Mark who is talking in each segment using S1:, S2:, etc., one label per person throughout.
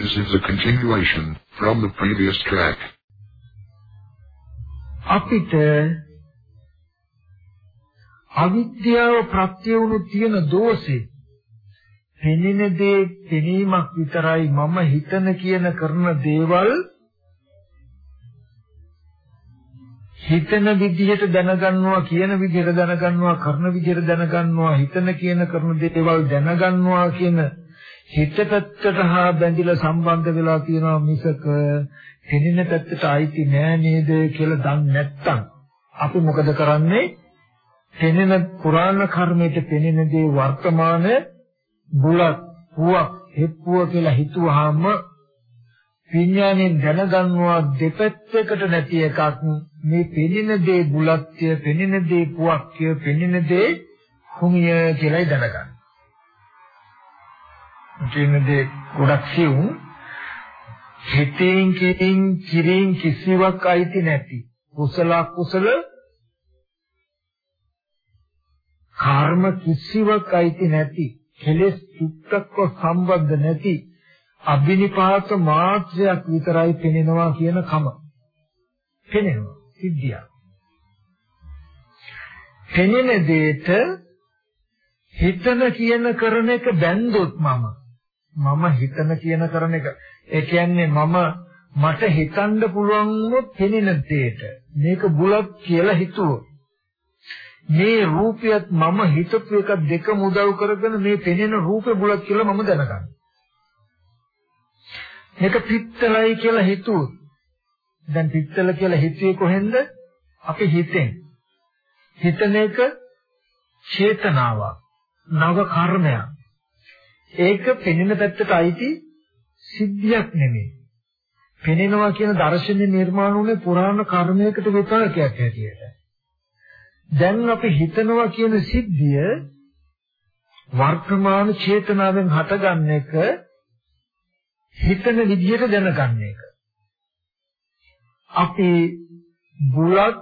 S1: This is a continuation from the previous track.
S2: අපිට අවිද්‍යාව ප්‍රත්‍ය වුණු තියෙන දෝෂේ පෙනෙන දේ පෙනීමක් විතරයි මම හිතන කියන කරන දේවල් හිතන විදිහට දැනගන්නවා කියන විදිහට දැනගන්නවා කරන විදිහට දැනගන්නවා හිතන කියන කරන දේවල් දැනගන්නවා කියන හිත පැත්තට හා බැඳිලා සම්බන්ධ වෙලා තියෙනවා මිසක පෙනෙන පැත්තට අයිති නෑ නේද කියලා දන්නේ නැත්තම්. අපි මොකද කරන්නේ? පෙනෙන පුරාණ කර්මයට පෙනෙන දේ වර්තමාන බුලත් පුවක් හෙප්පුව කියලා හිතුවාම විඥාණයෙන් දැනගන්නවා දෙපැත්තකට නැති එකක්. මේ පෙනෙන දේ බුලත්ය පෙනෙන දේ පුවක්ය පෙනෙන දේ කුමිය කියලායි දැනගන්න. පෙනෙන දේ ගොඩක් සිවුම් හිතෙන් කිරින් කිරින් කිසිවක් අයිති නැති කුසල කුසල කර්ම කිසිවක් අයිති නැති කෙලෙස් චුට්ටක්ව සම්බන්ධ නැති අබිනිපාත මාත්‍රයක් විතරයි පෙනෙනවා කියන කම. පෙනෙනවා සිද්ධිය. පෙනෙන දෙයට හිතන කියන කරන එක බැන්දොත් මම මම හිතන කියන කරන එක ඒ කියන්නේ මම මට හිතන්න පුළුවන් වුණොත් පෙනෙන දෙයට මේක බුලත් කියලා හිතුවොත් මේ රූපයත් මම හිතපු එක දෙක මුදල් කරගෙන මේ පෙනෙන රූපේ බුලත් කියලා මම දැනගන්නවා. මේක පිත්තලයි කියලා හිතුවොත් දැන් පිත්තල කියලා හිතුවේ කොහෙන්ද? අපි හිතෙන්. හිතන එක චේතනාවක්, නව කර්මයක්. ඒක පෙනෙන පැත්තට අයිති සිද්ධියක් නෙමෙයි. පෙනෙනවා කියන දර්ශනේ නිර්මාණ වුණේ පුරාණ කර්මයකට විපාකයක් හැටියට. දැන් අපි හිතනවා කියන සිද්ධිය වර්තමාන චේතනාවෙන් හටගන්න එක හිතන විදිහට දැනගන්න එක. අපි බුලත්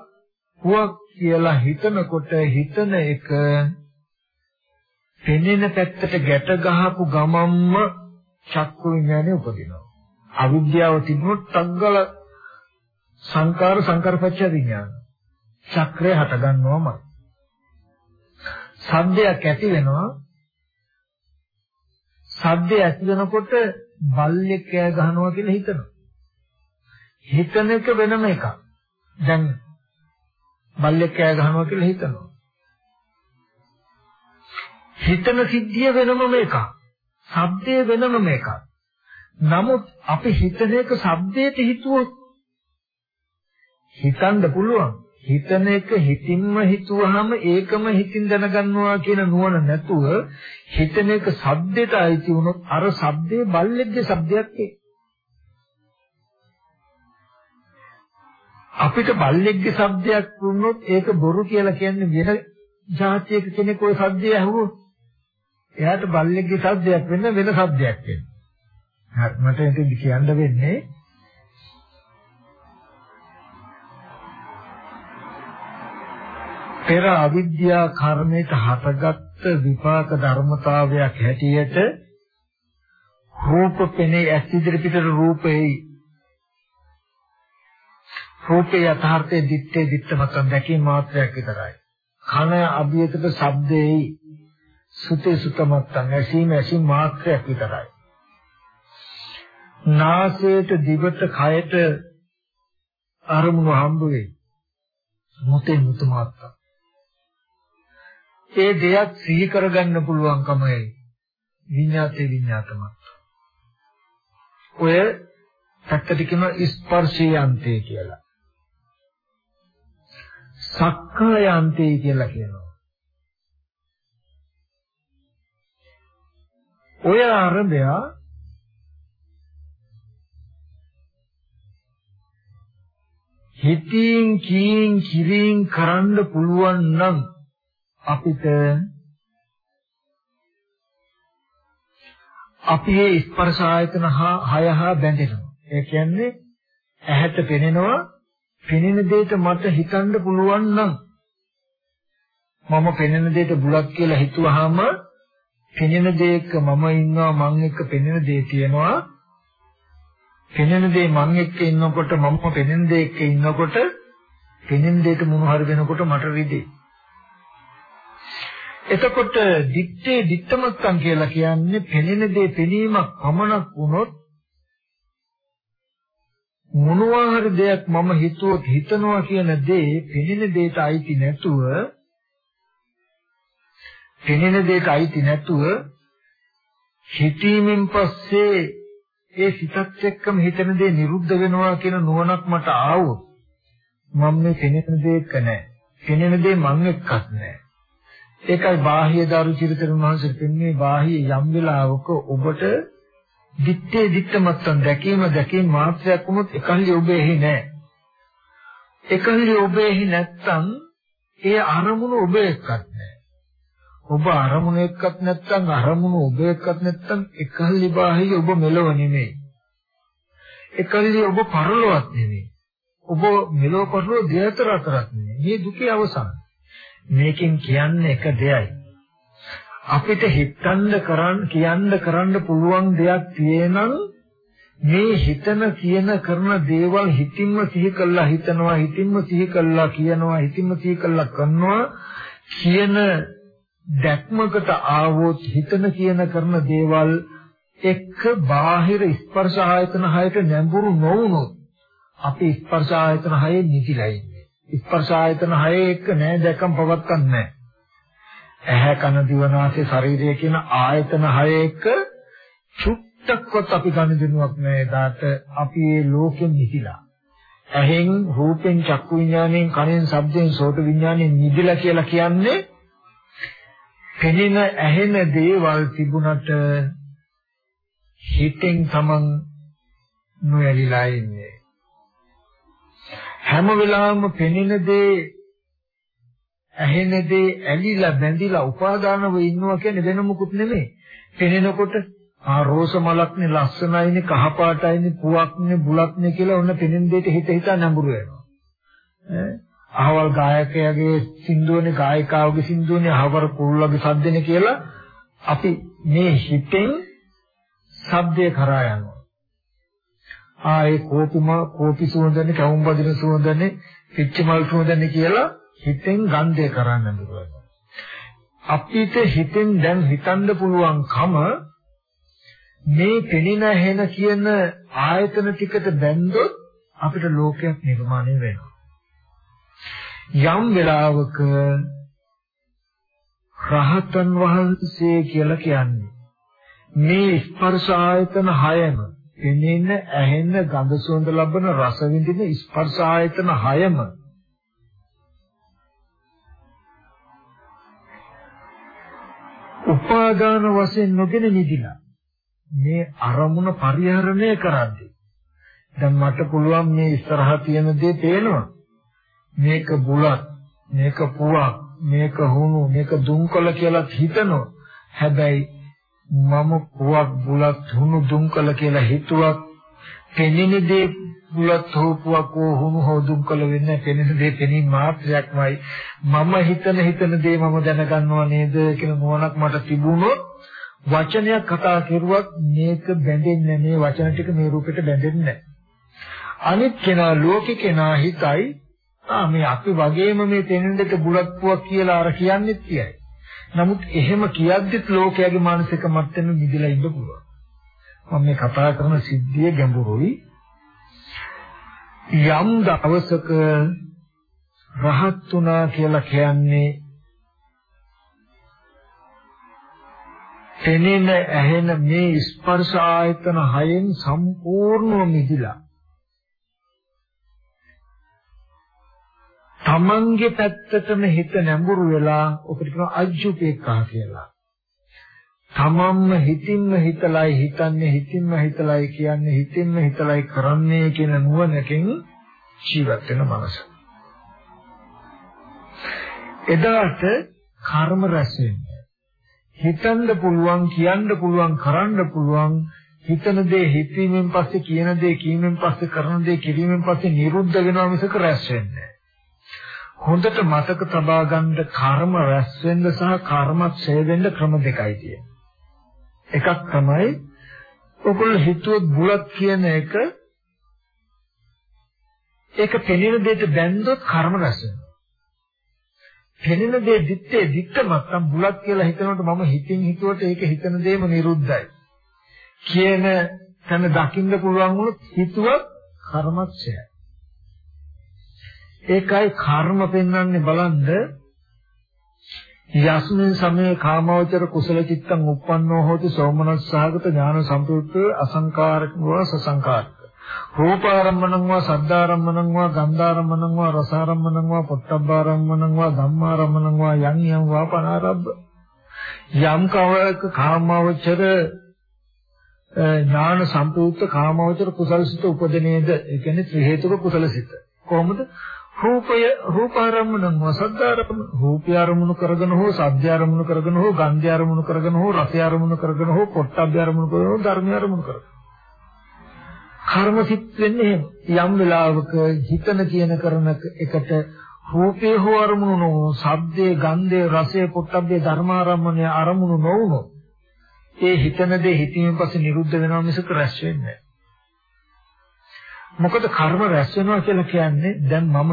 S2: පුවක් කියලා හිතනකොට හිතන එක පෙනෙන පැත්තට ගැට ගහපු ගමම්ම චක්කු විඥානය උපදිනවා. අවිද්‍යාව තිබුණොත් තංගල සංකාර සංකාරපච්ච විඥාන. චක්‍රය හට ගන්නවමයි. සද්දයක් ඇති වෙනවා. සද්දය ඇති වෙනකොට බල්ලෙක් කෑ ගහනවා කියලා හිතනවා. හිතන එක වෙනම එකක්. දැන් බල්ලෙක් කෑ ගහනවා කියලා හිතනවා. හිතන සිද්ධිය වෙනම එකක්. ශබ්දය වෙනම එකක්. නමුත් අපි හිතන එක ශබ්දයට හිතුවොත් හිතන්න පුළුවන්. හිතන එක හිතින්ම හිතුවහම ඒකම හිතින් දැනගන්නවා කියන නුවණ නැතුව හිතන එක ශබ්දයට අයිති වුණොත් අර ශබ්දේ බල්ලෙක්ගේ ශබ්දයක් ඒ. අපිට බල්ලෙක්ගේ ශබ්දයක් වුණොත් ඒක බොරු කියලා කියන්නේ වෙන જાතියක කෙනෙක් ওই ශබ්දය ඇහුවොත් එයාට බල්ලෙක්ගේ සද්දයක් වෙන්න වෙන සද්දයක් වෙන්න. හරි මට ඒක කියන්න වෙන්නේ පෙර අවිද්‍යා කර්මයට හටගත් විපාක ධර්මතාවයක් හැටියට රූප පෙනේ ඇස් ඉදිරි පිටට රූපෙයි රූපේ යථාර්ථයේ දිත්තේ දිත්ත මතන් දැකීම මාත්‍රයක් විතරයි. කන අභියතක ශබ්දේයි සුතේ සුත මතන් ඇසීම ඇසීම මාත්‍රයක් විතරයි. නාසයට දිවට කයට අරමුණු හම්බ වෙයි. මුතේ මුතු මාත්‍රා ඒ දෙයක් සිහි කරගන්න පුළුවන්කමයි විඤ්ඤාතේ විඤ්ඤාතමත්. ඔය පැත්තට කියන ස්පර්ශයන්තේ කියලා. සක්කායන්තේ කියලා කියනවා. ඔය ආරම්භය හිතින් කීන් කිරින් කරන්න පුළුවන් නම් අපිට අපි මේ ස්පර්ශ ආයතන හය හා බැඳෙනවා. ඒ කියන්නේ ඇහැට පෙනෙනවා පෙනෙන දෙයට මට හිතන්න පුළුවන් නම් මම පෙනෙන දෙයට බුලත් කියලා හිතුවාම පෙනෙන දෙයක මම ඉන්නවා මං එක්ක පෙනෙන දේ තියෙනවා පෙනෙන දේ මං එක්ක ඉන්නකොට මම පෙනෙන දේ එක්ක ඉන්නකොට පෙනෙන දෙයට මොන හරි වෙනකොට මට රිදේ. එතකොට දිත්තේ දිත්තමත්තන් කියලා කියන්නේ පෙනෙන දේ පෙනීමක් පමණක් වුණොත් මොනවා හරි දෙයක් මම හිතුවොත් හිතනවා කියන දේ පෙනෙන දෙයට අයිති නැතුව පෙනෙන දෙයට අයිති නැතුව හිතීමෙන් පස්සේ ඒ සිතත් එක්කම හිතන දේ නිරුද්ධ වෙනවා කියන නුවණක් මට ආවොත් මම මේ පෙනෙන දෙයක නැහැ. පෙනෙන දේ මං එක්කත් නැහැ. ඒකයි බාහ්‍ය දරු චිරිතරුන් වහන්සේ පෙන්වන්නේ බාහ්‍ය යම් වෙලාවක ඔබට දිත්තේ දිත්තමත්තන් දැකීම දැකීම මාත්‍රයක් වුණොත් එකල්ලි ඔබ එහි නැහැ. එකල්ලි ඔබ එහි නැත්තම් ඒ අරමුණ ඔබ එක්කත් නැහැ. ඔබ අරමුණ එක්කත් නැත්තම් අරමුණ ඔබ එක්කත් නැත්තම් එකල්ලි බාහිය ඔබ මෙලව නෙමෙයි. එකල්ලි ඔබ පරලොවත් නෙමෙයි. ඔබ මෙලව පරලොව දෙතර අතරක් නෙමෙයි. මේ දුකේ අවසාන. මේකෙන් කියන්නේ එක දෙයයි. අපිට හිතන්න කරන්න කියන්න කරන්න පුළුවන් දෙයක් තියෙනම් මේ හිතන කියන කරන දේවල් හිතින්ම සිහි කළා හිතනවා හිතින්ම සිහි කළා කියනවා හිතින්ම සිහි කළා කරනවා කියන දැක්මකට ආවොත් හිතන කියන කරන දේවල් එක්ක බාහිර ස්පර්ශ ආයතන හයට නැඹුරු නොවුනොත් අපි ස්පර්ශ ආයතන හයේ නිදිලා ඉන්නේ. ස්පර්ශ ආයතන හයේ එක්ක නෑ දැකම් පවත්න්නේ නැහැ ඇහැ කන දිව නාසය ශරීරය කියන ආයතන හය එක චුට්ටක්වත් අපි ගනුදෙනුවක් නෑ. දාට අපි මේ ලෝකෙන් නිදිලා. ඇහෙන් රූපෙන් චක්කු විඥාණයෙන් කනෙන් ශබ්දයෙන් සෝත විඥාණයෙන් නිදිලා කියලා කියන්නේ පෙනෙන ඇහෙන දේවල් තිබුණට හිතෙන් තමන් නොයලිලා ඉන්නේ. හැම වෙලාවෙම පෙනෙන දේ ඇහෙන දේ ඇලිලා බැඳිලා උපාදානව ඉන්නවා කියන්නේ වෙන මොකුත් නෙමෙයි. පෙනෙනකොට ආ රෝස මලක්නේ ලස්සනයිනේ කහ පාටයිනේ පුවක්නේ බුලක්නේ කියලා ඔන්න පෙනෙන දෙයට හිත හිතා නඹුරු වෙනවා. ඈ අහවල් ගායකයාගේ සින්දුවනේ ගායිකාවගේ සින්දුවනේ අහවර කුරුල්ලගේ සද්දනේ කියලා අපි මේ හිතෙන් ශබ්දය කරා යනවා. ආ ඒ කෝපිම කෝපි සුවඳනේ කවුම් බදින සුවඳනේ පිච්ච මල් සුවඳනේ කියලා හිතෙන් ගන්ධය කරන්න පුළුවන්. අපිට හිතෙන් දැන් හිතන්න පුළුවන්කම මේ පෙනෙන හෙන කියන ආයතන ටිකට බැඳොත් අපිට ලෝකයක් නිර්මාණය වෙනවා. යම් වෙලාවක රහතන් වහන්සේ කියලා කියන්නේ. මේ ස්පර්ශ ආයතන හයම පෙනෙන ඇහෙන ගඳ සුවඳ ලබන රස විඳින ස්පර්ශ ආයතන හයම උපාදාන වශයෙන් නොගෙන නිදිලා මේ අරමුණ පරිහරණය කරද්දී දැන් මට පුළුවන් මේ ඉස්සරහා තියෙන දේ පේනවා මේක බුලත් මේක පුවක් මේක හුණු මේක දුම්කල කියලා හිතනවා. හැබැයි මම පුවක් බුලත් හුණු දුම්කල කියලා හිතුවක් පෙනෙන දේ බුලත් හොපුවක් හුණු හො දුම්කල වෙන්නේ පෙනෙන දේ පෙනීම මාත්‍රයක්මයි. මම හිතන හිතන දේ මම දැනගන්නවා නේද කියන නුවණක් මට තිබුණොත් වචනයක් කතා කරුවත් මේක බැඳෙන්නේ මේ වචන ටික මේ රූපෙට බැඳෙන්නේ අනිත් කෙනා ලෝකේ කෙනා හිතයි ආ මේ අපි වගේම මේ පෙනෙන දෙක බුලත් පුවක් කියලා අර කියන්නේත් කියයි. නමුත් එහෙම කියද්දිත් ලෝකයාගේ මානසික මට්ටමේ නිදිලා ඉන්න පුළුවන්. මම මේ කතා කරන සිද්ධිය ගැඹුරුයි. යම් දවසක රහත් වුණා කියලා කියන්නේ පෙනෙන ඇහෙන මේ ස්පර්ශ ආයතන හයෙන් සම්පූර්ණව මිදිලා තමන්ගේ පැත්තටම හිත නැඹුරු වෙලා ඔකට කියනවා අජ්ජුපේක්ඛා කියලා. තමන්ම හිතින්ම හිතලයි හිතන්නේ හිතින්ම හිතලයි කියන්නේ හිතින්ම හිතලයි කරන්නේ කියන නුවණකින් ජීවත් වෙන මනස. එදාට කර්ම රැස් වෙන්නේ. හිතන්න පුළුවන් කියන්න පුළුවන් කරන්න පුළුවන් හිතන දේ හිතීමෙන් පස්සේ කියන දේ කීමෙන් පස්සේ කරන දේ කිරීමෙන් පස්සේ නිරුද්ධ වෙනවා මිසක රැස් වෙන්නේ හොඳට මතක තබා ගන්න කර්ම රැස් වෙන්න සහ කර්ම ක්ෂය වෙන්න ක්‍රම දෙකයි තියෙන්නේ. එකක් තමයි ඔගොල්ලෝ හිතුවොත් බුලත් කියන එක ඒක පෙනෙන දෙයට බැන්දොත් කර්ම රැස් වෙනවා. පෙනෙන දේ දිත්තේ දිත්තමත් නම් බුලත් කියලා හිතනකොට මම හිතින් හිතුවට ඒක හිතන දෙයම නිරුද්ධයි. කියන තැන දකින්න පුළුවන් වුණොත් හිතුවත් කර්මක්ෂයයි. ඒකයි කර්ම පෙන්වන්නේ බලන්න. යස්මින් සමේ කාමවචර කුසල චිත්තං uppannෝ හෝති සෝමනස්සහගත ඥාන සම්ප්‍රයුක්ත අසංකාරකව සසංකාරක. රූපාරම්මණං වා සද්ධාරම්මණං වා ගන්ධාරම්මණං වා රසාරම්මණං වා පොට්ටබ්බාරම්මණං වා ධම්මාරම්මණං වා යම් යම් වා පනාරබ්බ. යම් කවක කාමවචර ඥාන සම්පූර්ත කාමවචර කුසලසිත උපදිනේද? ඒ කියන්නේ ත්‍රි හේතුක කුසලසිත කොහොමද? රූපය රූපාරම්මණං වසද්දාරම්ම රූපය ආරමුණු කරගෙන හෝ සද්ද ආරමුණු කරගෙන හෝ ගන්ධය ආරමුණු කරගෙන හෝ රසය ආරමුණු කරගෙන හෝ පොට්ටබ්බය ආරමුණු කරගෙන හෝ ධර්මය ආරමුණු කරගෙන. කර්මසිත වෙන්නේ යම් වෙලාවක හිතන කියන කරන එකට රූපේ හෝ ආරමුණු නොවන සද්දේ ගන්ධේ රසයේ පොට්ටබ්බේ ධර්මාරම්මණය ආරමුණු නොවුනොත් ඒ හිතන දේ හිතීමෙන් පස්සේ නිරුද්ධ වෙනවා මිසක රැස් වෙන්නේ නැහැ. මොකද කර්ම රැස් වෙනවා කියලා කියන්නේ දැන් මම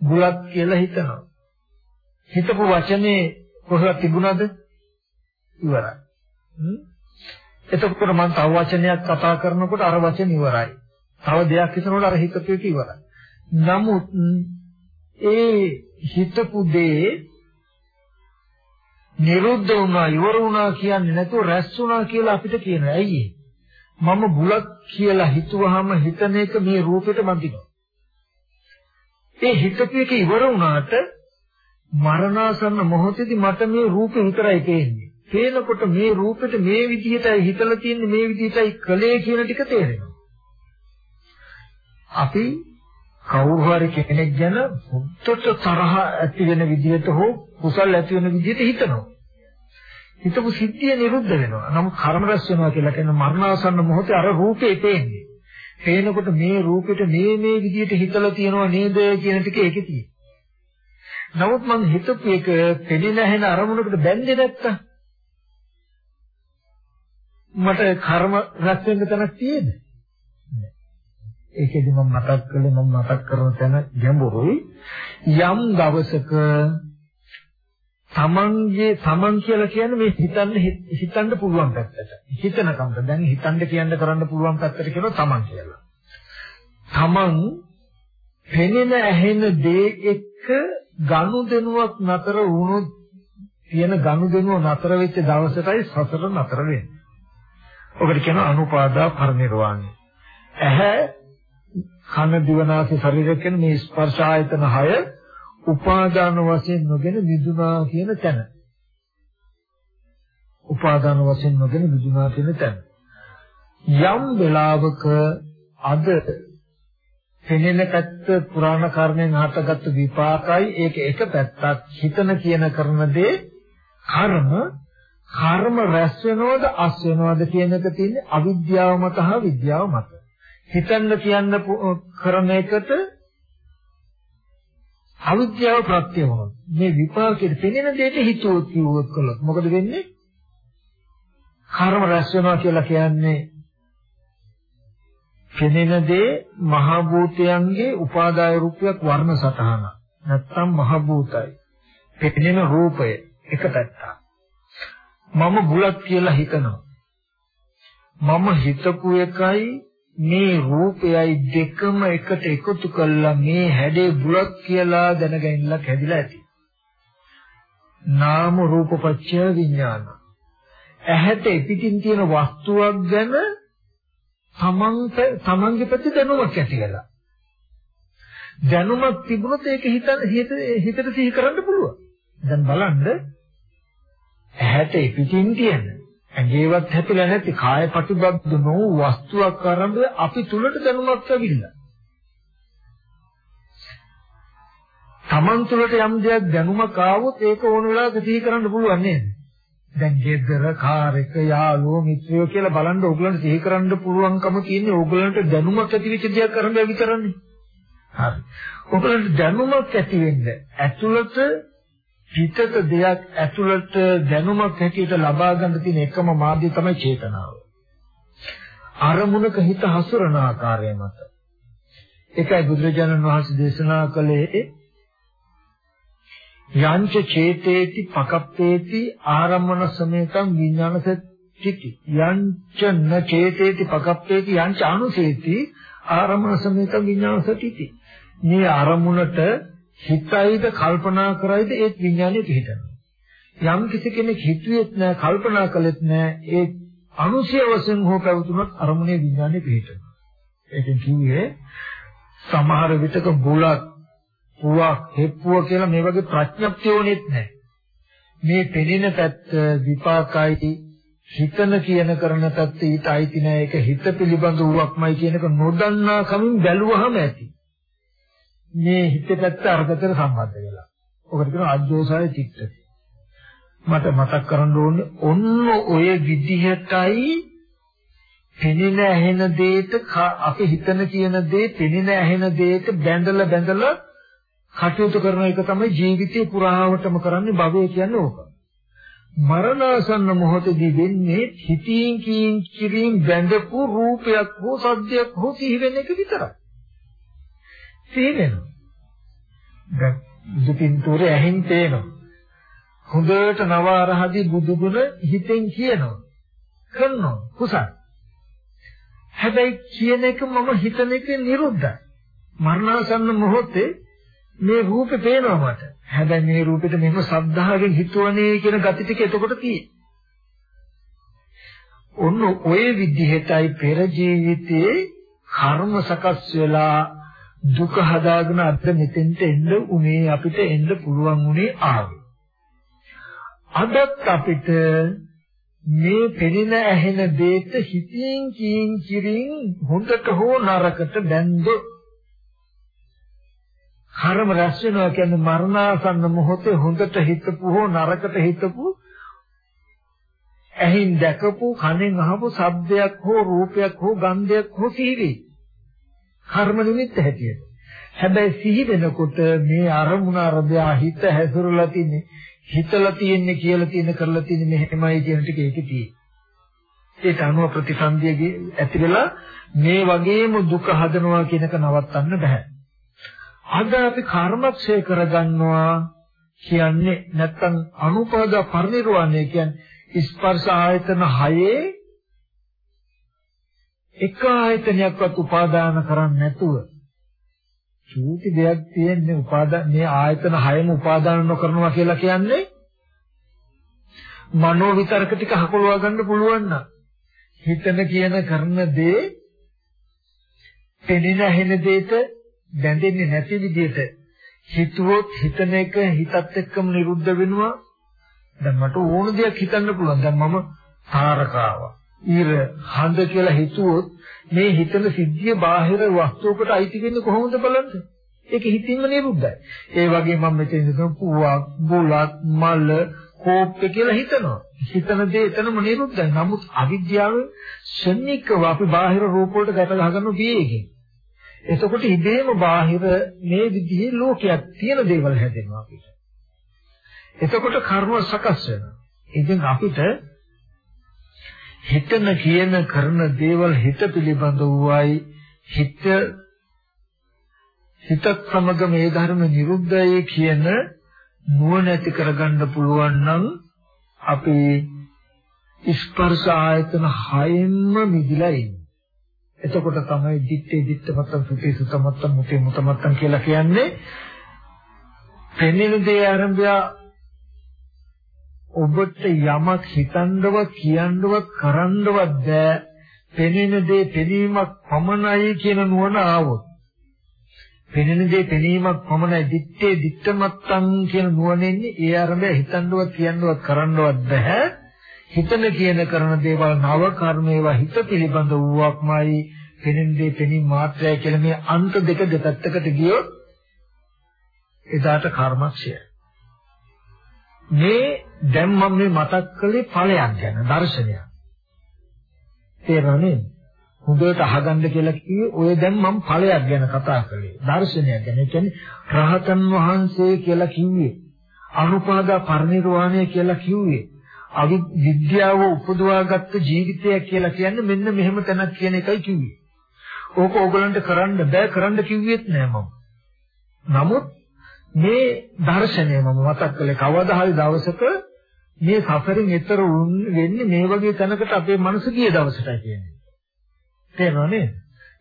S2: බුලත් කියලා හිතනවා. හිතපු වචනේ කොහෙවත් තිබුණාද? ඉවරයි. එතකොට මම තව වචනයක් කතා කරනකොට අර වචන ඉවරයි. තව දෙයක් හිතනකොට අර හිතපු එක ඉවරයි. නමුත් ඒ හිතපු දේ නිරුද්ධ වුණා ඉවර වුණා කියන්නේ නැතුව රැස් වුණා කියලා අපිට කියනවා. ඇයි ඒ? මම බුලත් කියලා හිතුවාම හිතන එක මේ රූපෙට බඳිනවා. ඒ හිතපු එක ඉවර වුණාට මරණාසන්න මොහොතේදී මට මේ රූපේ විතරයි පේන්නේ. පේනකොට මේ රූපෙට මේ විදිහටයි හිතලා තියෙන්නේ මේ විදිහටයි කලේ කියන ටික තේරෙනවා. අපි කවුරු හරි කෙනෙක් ගැන හුත්තට තරහ ඇති වෙන විදිහට හෝ කුසල් ඇති වෙන විදිහට හිතනවා. හිතපු සිද්ධිය නිරුද්ධ වෙනවා. නමුත් කර්ම රැස් වෙනවා කියලා කියන මරණාසන්න මොහොතේ අර රූපේ පේන්නේ. පේනකොට මේ රූපෙට මේ මේ විදිහට හිතලා තියෙනවා නේද කියන ටික ඒකේ තියෙනවා. නමුත් මං හිතපු එක පෙනෙන හැන අරමුණකට බැඳෙන්නේ නැත්තම් මට කර්ම රැස් වෙන්න තැනක් තියෙද? ඒකෙදි මම මතක් කළේ මම මතක් කරන තැන ගැඹුරුයි යම් දවසක තමන්ගේ තමන් කියලා කියන්නේ මේ හිතන්න හිතන්න පුළුවන් පැත්තට. හිතනකම්ද දැන් හිතන්න කියන්න කරන්න පුළුවන් පැත්තට කියනවා තමන් කියලා. තමන් පෙනෙන ඇහෙන දේ එක්ක ගනුදෙනුවක් නතර වුණොත් තියෙන ගනුදෙනුව නතර වෙච්ච දවසටයි සසර නතර වෙන්නේ. ඔකට කියනවා අනුපාදා පරිනිර්වාණය. ඇහැ කන දිවනාසය ශරීරය කියන මේ ස්පර්ශ ආයතන 6 උපාදාන වශයෙන් නොගෙන මිදුනා කියන තැන. උපාදාන වශයෙන් නොගෙන මිදුනා කියන තැන. යම් වෙලාවක අද පෙනෙන පැත්ත පුරාණ කර්මෙන් හටගත්තු විපාකයි ඒක එක පැත්තක් හිතන කියන කරන දේ කර්ම කර්ම රැස් වෙනවද අස් වෙනවද කියන එක තියෙන්නේ අවිද්‍යාව මත හා විද්‍යාව මත හිතන්න කියන්න කරන එකට අවිද්‍යාව ප්‍රත්‍ය වුණොත් මේ විපාකෙට පෙනෙන දෙයට හිතුවොත් කිව්වොත් කළොත් මොකද වෙන්නේ? කර්ම රැස් වෙනවා කියලා කියන්නේ පෙනෙන දේ මහ භූතයන්ගේ උපාදාය රූපයක් වර්ණ සටහන. නැත්තම් මහ භූතයි. පෙනෙන රූපය එක පැත්තක්. මම බුලත් කියලා හිතනවා. මම හිතපු එකයි මේ රූපයයි දෙකම එකට එකතු කළා මේ හැඩේ බුලත් කියලා දැනගැනලක් හැදිලා ඇති. නාම රූප පත්‍ය විඥාන. ඇහැට පිටින් තියෙන වස්තුවක් ගැන තමන්ට තමන්ගේ ප්‍රති දැනුමක් ඇති වෙලා. දැනුමක් තිබුණොත් ඒක හිත හිතට සිහි කරන්න පුළුවන්. දැන් බලන්න ඇහැට පිටින් තියෙන ඇඟේවත් හැපිලා නැති කාය ප්‍රතිබද්ධ නොවු වස්තුවක් ආරම්භය අපි තුලට දැනුමක් ඇවිල්ලා. Taman තුලට යම් දෙයක් දැනුමක් ආවොත් ඒක ඕන වෙලාවක සිහි කරන්න පුළුවන් නේද? දැන් ගෙදර කාර් එක යාළුවෝ මිත්‍රයෝ කියලා බලන්න ඕගලන්ට සිහි කරන්න පුළුවන්කම තියෙන්නේ ඕගලන්ට දැනුමක් ඇති වෙච්ච දෙයක් කරන්න විතරනේ. හරි. ඕගලන්ට දැනුමක් ඇති වෙන්න ඇතුළත හිතක දෙයක් ඇතුළට දැනුමක් හැටියට ලබා ගන්න තියෙන එකම මාධ්‍ය තමයි චේතනාව. අරමුණක හිත හසුරන ආකාරය මත. ඒකයි බුදුරජාණන් වහන්සේ දේශනා කළේ යංච චේතේති පකප්පේති ආරම්මන සමේතම් විඥානසත්‍චිති යංච න චේතේති පකප්පේති යංච අනුසේති ආරම්මන සමේතම් විඥානසත්‍චිති මේ අරමුණට හිතයිද කල්පනා කරයිද ඒ විඥානේ පිහිටනවා යම් කිසි කෙනෙක් හිතුවේත් නැහැ කල්පනා කළෙත් නැහැ ඒ අනුසය වශයෙන් හෝ පැවතුනොත් අරමුණේ විඥානේ පිහිටනවා ඒකෙන් කිව්වේ සමහර විටක බුලත් පුවක් හෙප්පුව කියලා මේ වගේ ප්‍රඥප්තියෝනෙත් නැහැ. මේ පෙනෙන පැත්ත විපාකයි හිතන කියන කරන පැත්ත ඊට අයිති නැහැ. ඒක හිත පිළිබඳ වූවක්මයි කියන එක නොදන්නා කමින් බැලුවහම ඇති. මේ හිත පැත්ත අරකට සම්බන්ධ වෙලා. ඔකට කියනවා අජෝසාය චිත්තති. මට මතක් කරන්න ඕනේ ඔන්න ඔය විදිහටයි පෙනෙන ඇහෙන දෙයට අපි හිතන කියන දේ පෙනෙන ඇහෙන දෙයට බැඳලා බැඳලා කටයුතු කරන එක තමයි ජීවිතේ පුරාවටම කරන්නේ භවය කියන්නේ ඕක. මරණාසන්න මොහොතදී වෙන්නේ හිතින් කියින් කිරින් බැඳපු රූපයක් හෝ සද්දයක් හෝ සිහි වෙන එක විතරයි. සිහි වෙනවා. දැන් දුකින්තරේ ඇහෙන් පේනවා. හොඳට නවාරහදී බුදුගුණ හිතෙන් කියනවා. කරනවා කුසල. හැබැයි කියන එක මම හිතන එක නිරුද්ධයි. මරණාසන්න මොහොතේ මේ රූපේ පේනවා මට. හැබැයි මේ රූපෙට මෙහෙම සද්ධාවෙන් හිතුවනේ කියන gati ටික එතකොට තියෙන්නේ. ඔන්න ඔය විදිහටයි පෙර ජීවිතේ කර්ම සකස් වෙලා දුක හදාගෙන අද මෙතෙන්ට එන්න උනේ අපිට එන්න පුළුවන් උනේ ආවේ. අදත් අපිට මේ පෙනෙන ඇහෙන දෙයට හිතින් කියින් කිරින් හොඳට හෝ නරකට බැඳොත් කර්ම රැස් වෙනවා කියන්නේ මරණාසන්න මොහොතේ හොඳට හිතපු හෝ නරකට හිතපු ඇහින් දැකපු කනෙන් අහපු ශබ්දයක් හෝ රූපයක් හෝ ගන්ධයක් හෝ සිහිවි. කර්ම නිමිත්ත හැටියට. හැබැයි සිහි වෙනකොට මේ අරමුණ අරබයා හිත හැසිරලා තින්නේ හිතලා තියන්නේ කියලා තියෙන කරලා තියන්නේ මෙහෙමයි කියන ටික ඒකේ තියෙන්නේ. ඒක අනුව ප්‍රතිසන්දියගේ ඇති වෙලා මේ වගේම දුක හදනවා කියනක නවත්තන්න බෑ. අද අපි කර්මක්ෂය කරගන්නවා කියන්නේ නැත්තම් අනුපාද පරිනිර්වාණය කියන්නේ ස්පර්ශ ආයතන හයේ එක ආයතනයක්වත් උපාදාන කරන්නේ නැතුව චූටි දෙයක් තියෙන්නේ උපාදාන මේ ආයතන හයම උපාදාන නොකරනවා කියලා කියන්නේ මනෝ විතරක ටික හකුලවා ගන්න පුළුවන් නම් හිතන කියන කරන දේ පෙනෙන හෙන දෙයට බැඳෙන්නේ නැති විදිහට හිතුවොත් හිතන එක හිතත් එක්කම නිරුද්ධ වෙනවා. දැන් මට ඕන දෙයක් හිතන්න පුළුවන්. දැන් මම තාරකාව, ඊර, හඳ කියලා හිතුවොත් මේ හිතන සිද්ධිය බාහිර වස්තුවකට අයිති වෙන්නේ කොහොමද බලන්න? ඒක හිතින්ම නිරුද්ධයි. ඒ වගේ මම මෙතන ඉඳන් පුවක්, බුලත්, මල, කෝප්ප කියලා හිතනවා. හිතන දේ එතනම නිරුද්ධයි. නමුත් අවිද්‍යාවෙන් ශනිකව අපි බාහිර රූප වලට ගැට ගහගන්න බියේකින්. එතකොට ඉබේම බාහිර මේ විදිහේ ලෝකයක් තියෙන දේවල් හැදෙනවා අපිට. එතකොට කර්ම සකස් වෙනවා. ඉතින් අපිට හිතන කියන කරන දේවල් හිත පිළිබඳ වූයි හිත හිතත් සමග මේ ධර්ම නිරුද්ධයි කියන නුවණ ඇති කරගන්න පුළුවන් නම් අපි ස්පර්ශ ආයතන හයෙන්ම මිදිලා ඉන්නේ. එතකොට තමයි දිත්තේ දිත්ත මත්තම් සුතේ සුත මත්තම් මුතේ මුත මත්තම් කියලා කියන්නේ පෙනෙන දේ ආරම්භය ඔබට යමක් හිතන්නවත් කියන්නවත් කරන්නවත් බෑ. පෙනෙන දේ පෙනීමක් පමණයි කියන නුවණ ආවොත්. පෙනෙන දේ පෙනීමක් පමණයි දිත්තේ දිත්ත මත්තම් කියන නුවණෙන්නේ ඒ ආරම්භය හිතන්නවත් කියන්නවත් කරන්නවත් බෑ. හිතන කියන කරන දේවල් නව කර්ම ඒවා හිත පිළිබඳ වූවක්මයි පෙනෙන දේ පෙනීම මාත්‍රය කියලා මේ අන්ත දෙක දෙපැත්තකට ගියොත් එදාට කර්මක්ෂය. මේ දැන් මම මේ මතක් කළේ ඵලයක් ගැන දර්ශනයක් තේරෙන්නේ හොඳට අහගන්න කියලා කිව්වේ ඔය දැන් මම ඵලයක් ගැන කතා කළේ දර්ශනයක් ගැන. ඒ කියන්නේ රහතන් වහන්සේ කියලා කිව්වේ අනුපාදා පරිනිර්වාණය කියලා කිව්වේ අවිද්‍යාව උපදවාගත්ත ජීවිතය කියලා කියන්නේ මෙන්න මෙහෙම තැනක් කියන එකයි කිව්වේ. ඕක ඕගලන්ට කරන්න බෑ කරන්න කිව්වෙත් නෑ මම. නමුත් මේ දර්ශනය මම මතක් කළේ කවදා හරි දවසක මේ සසරින් එතර වෙන්නේ මේ වගේ තැනකට අපේ මනස ගිය දවසටයි කියන්නේ. තේරෙනව නේද?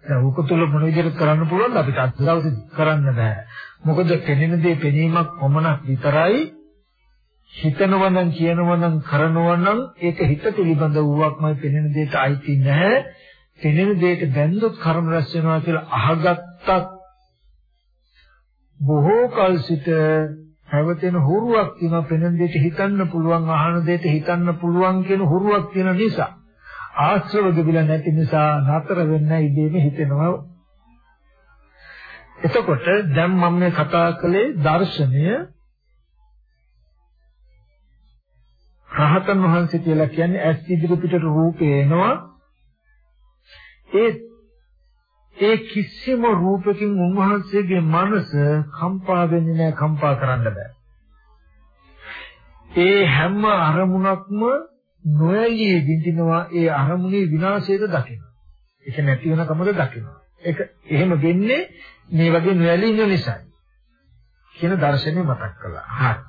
S2: දැන් උක තුල මොන විදිහට කරන්න පුළුවන්ද අපිට අද දවසේ කරන්න බෑ. මොකද පෙනෙන දේ පෙනීමක් පමණක් විතරයි හිතනවා නම් කියනවා නම් කරනවා නම් ඒක හිත පිළිබඳ වූවක්මයි පෙනෙන දෙයට අයිති නැහැ. පෙනෙන දෙයට බැඳොත් කර්ම රැස් වෙනවා කියලා අහගත්තත් බොහෝ කල් සිට පැවතෙන හුරුවක් තියෙනවා පෙනෙන දෙයට හිතන්න පුළුවන් අහන දෙයට හිතන්න පුළුවන් කියන හුරුවක් තියෙන නිසා ආශ්‍රව දෙවිලා නැති නිසා නතර වෙන්න ඉබේම හිතෙනවා. එතකොට දැන් මම මේ කතා කළේ දර්ශනය රහතන් වහන්සේ කියලා කියන්නේ ඇස් ඉදිරි පිටට රූපේ එනවා. ඒ ඒ කිසිම රූපකින් උන්වහන්සේගේ මනස කම්පා වෙන්නේ නැහැ කම්පා කරන්න බෑ. ඒ හැම අරමුණක්ම නොයලී විඳිනවා ඒ අරමුණේ විනාශයද දකිනවා. ඒක නැති වෙන කමද දකිනවා. ඒක එහෙම වෙන්නේ මේ වගේ නොයලී ඉන්න නිසායි. කියන දර්ශනය මතක් කළා. හරි.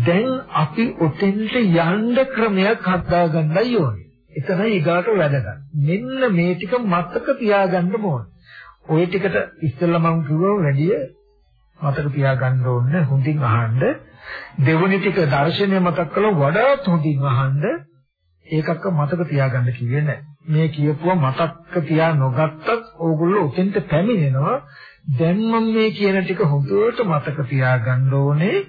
S2: දැන් අපි ඔතෙන්ට යන්න ක්‍රමයක් හදා ගන්නයි ඕනේ. එතනයි ඊගාට වැඩගන්න. මෙන්න මේ ටික මතක තියාගන්න ඕනේ. ওই ටිකට ඉස්සෙල්ලා මම කිව්වා වැඩිය මතක තියාගන්න ඕනේ හොඳින් අහන්න. දෙවනි ටික දර්ශනය මතක් කළා වඩාත් හොඳින් අහන්න. ඒකක්ක මතක තියාගන්න කිව්වේ නැහැ. මේ කියපුවා මතක තියා නොගත්තත් ඕගොල්ලෝ උතෙන්ට පැමිණෙනවා. දැන් මම මේ කියන ටික හොඳට මතක තියාගන්න ඕනේ.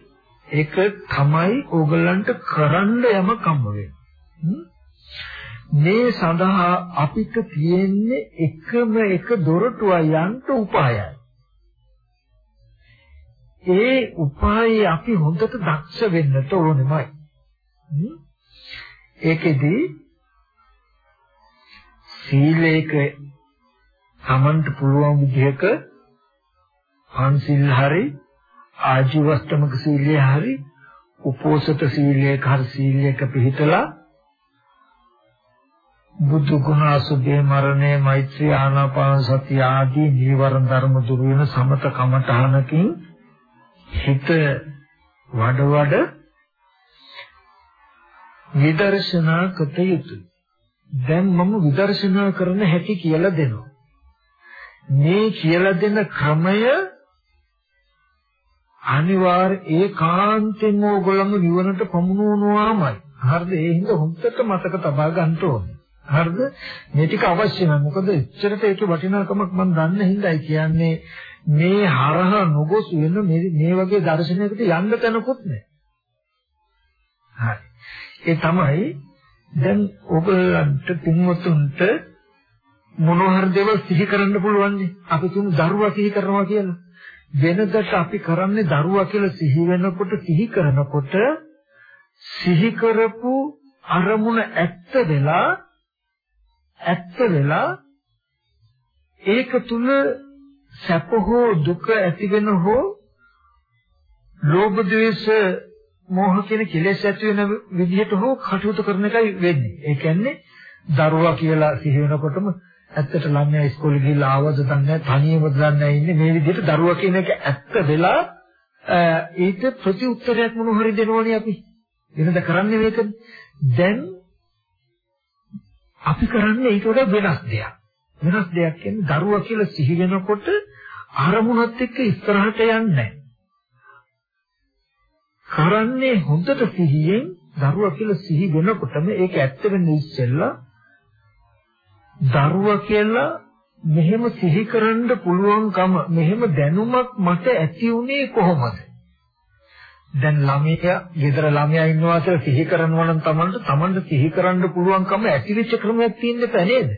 S2: ඒක තමයි ඕගලන්ට කරන්න යම කම්ම මේ සඳහා අපිට තියෙන්නේ එකම එක දොරටුවයි යන්න උපායයි. ඒ උපායය අපි හොඳට දක්ෂ වෙන්නට ඕනෙමයි. ඒකෙදි සීලේක තමන්ට පුළුවන් විදිහක පන්සිල් හරි ආජීවස්තමක සීලය හරි උපෝසත සීලයක හරි සීලයක පිළිතලා බුදු ගුණ අසුභේ මරණය මෛත්‍රී ආනාපාන සති ආදී නීවරණ ධර්ම දුරු වෙන සමත කමඨහනකින් හිත වඩ වඩ විදර්ශනා කත යුතුයි. දැන් මම විදර්ශනා කරන හැටි කියලා දෙනවා. මේ කියලා දෙන ක්‍රමය අනිවාර්ය ඒකාන්තයෙන්ම ඕගොල්ලන්ගේ නිවනට පමුණුවනවාමයි. හරිද? ඒ හින්දා හොඳට මතක තබා ගන්න ඕනේ. හරිද? මේ ටික අවශ්‍ය නැහැ. මොකද එච්චරට ඒකේ වටිනාකමක් මම දන්න හින්දායි කියන්නේ මේ හරහා නොගොස් වෙන මේ වගේ දර්ශනයකට යන්න තැනකුත් නැහැ. හරි. ඒ තමයි දැන් ඔබලන්ට පින්වතුන්ට මොනවහර දේවල් සිහි කරන්න පුළුවන් නේ. අපි තුමු දරුවා සිහි කරනවා කියලා. වෙනදට අපි කරන්නේ දරුවා කියලා සිහි වෙනකොට සිහි කරනකොට සිහි කරපු අරමුණ ඇත්ත වෙලා ඇත්ත වෙලා ඒක තුල සැප හෝ දුක ඇති වෙන හෝ ලෝභ ද්වේෂ මෝහ කියන කෙලෙස් ඇති වෙන විදිහට හෝ කටයුතු කරන එකයි වෙන්නේ. ඒ කියන්නේ දරුවා කියලා සිහි වෙනකොටම ඇත්තට ළමයා ඉස්කෝලේ ගිහිල්ලා ආවද දන්නේ තනියම දන්නේ ඉන්නේ. මේ විදිහට දරුවා කියන එක ඇත්ත වෙලා ඊට ප්‍රති උත්තරයක් මොන හරි දෙනවනේ අපි. වෙනද කරන්නේ මේකද දැන් අපි කරන්නේ ඊට වඩා වෙනස් දෙයක් වෙනස් දෙයක් කියන්නේ දරුවා කියලා සිහි වෙනකොට අරමුණත් එක්ක ඉස්සරහට යන්නේ කරන්නේ හොඳට සිහියෙන් දරුවා කියලා සිහි වෙනකොටම ඒක ඇත්ත වෙන්නේ ඉස්සෙල්ලා දරුවා කියලා මෙහෙම සිහි කරන්න පුළුවන්කම මෙහෙම දැනුමක් මට ඇති උනේ කොහොමද? දැන් ළමයා, ගෙදර ළමයා ඉන්නවා කියලා සිහි කරනවා නම් Tamanට Tamanට සිහි කරන්න පුළුවන්කම ඇතිවෙච්ච ක්‍රමයක් තියෙන්න බෑ නේද?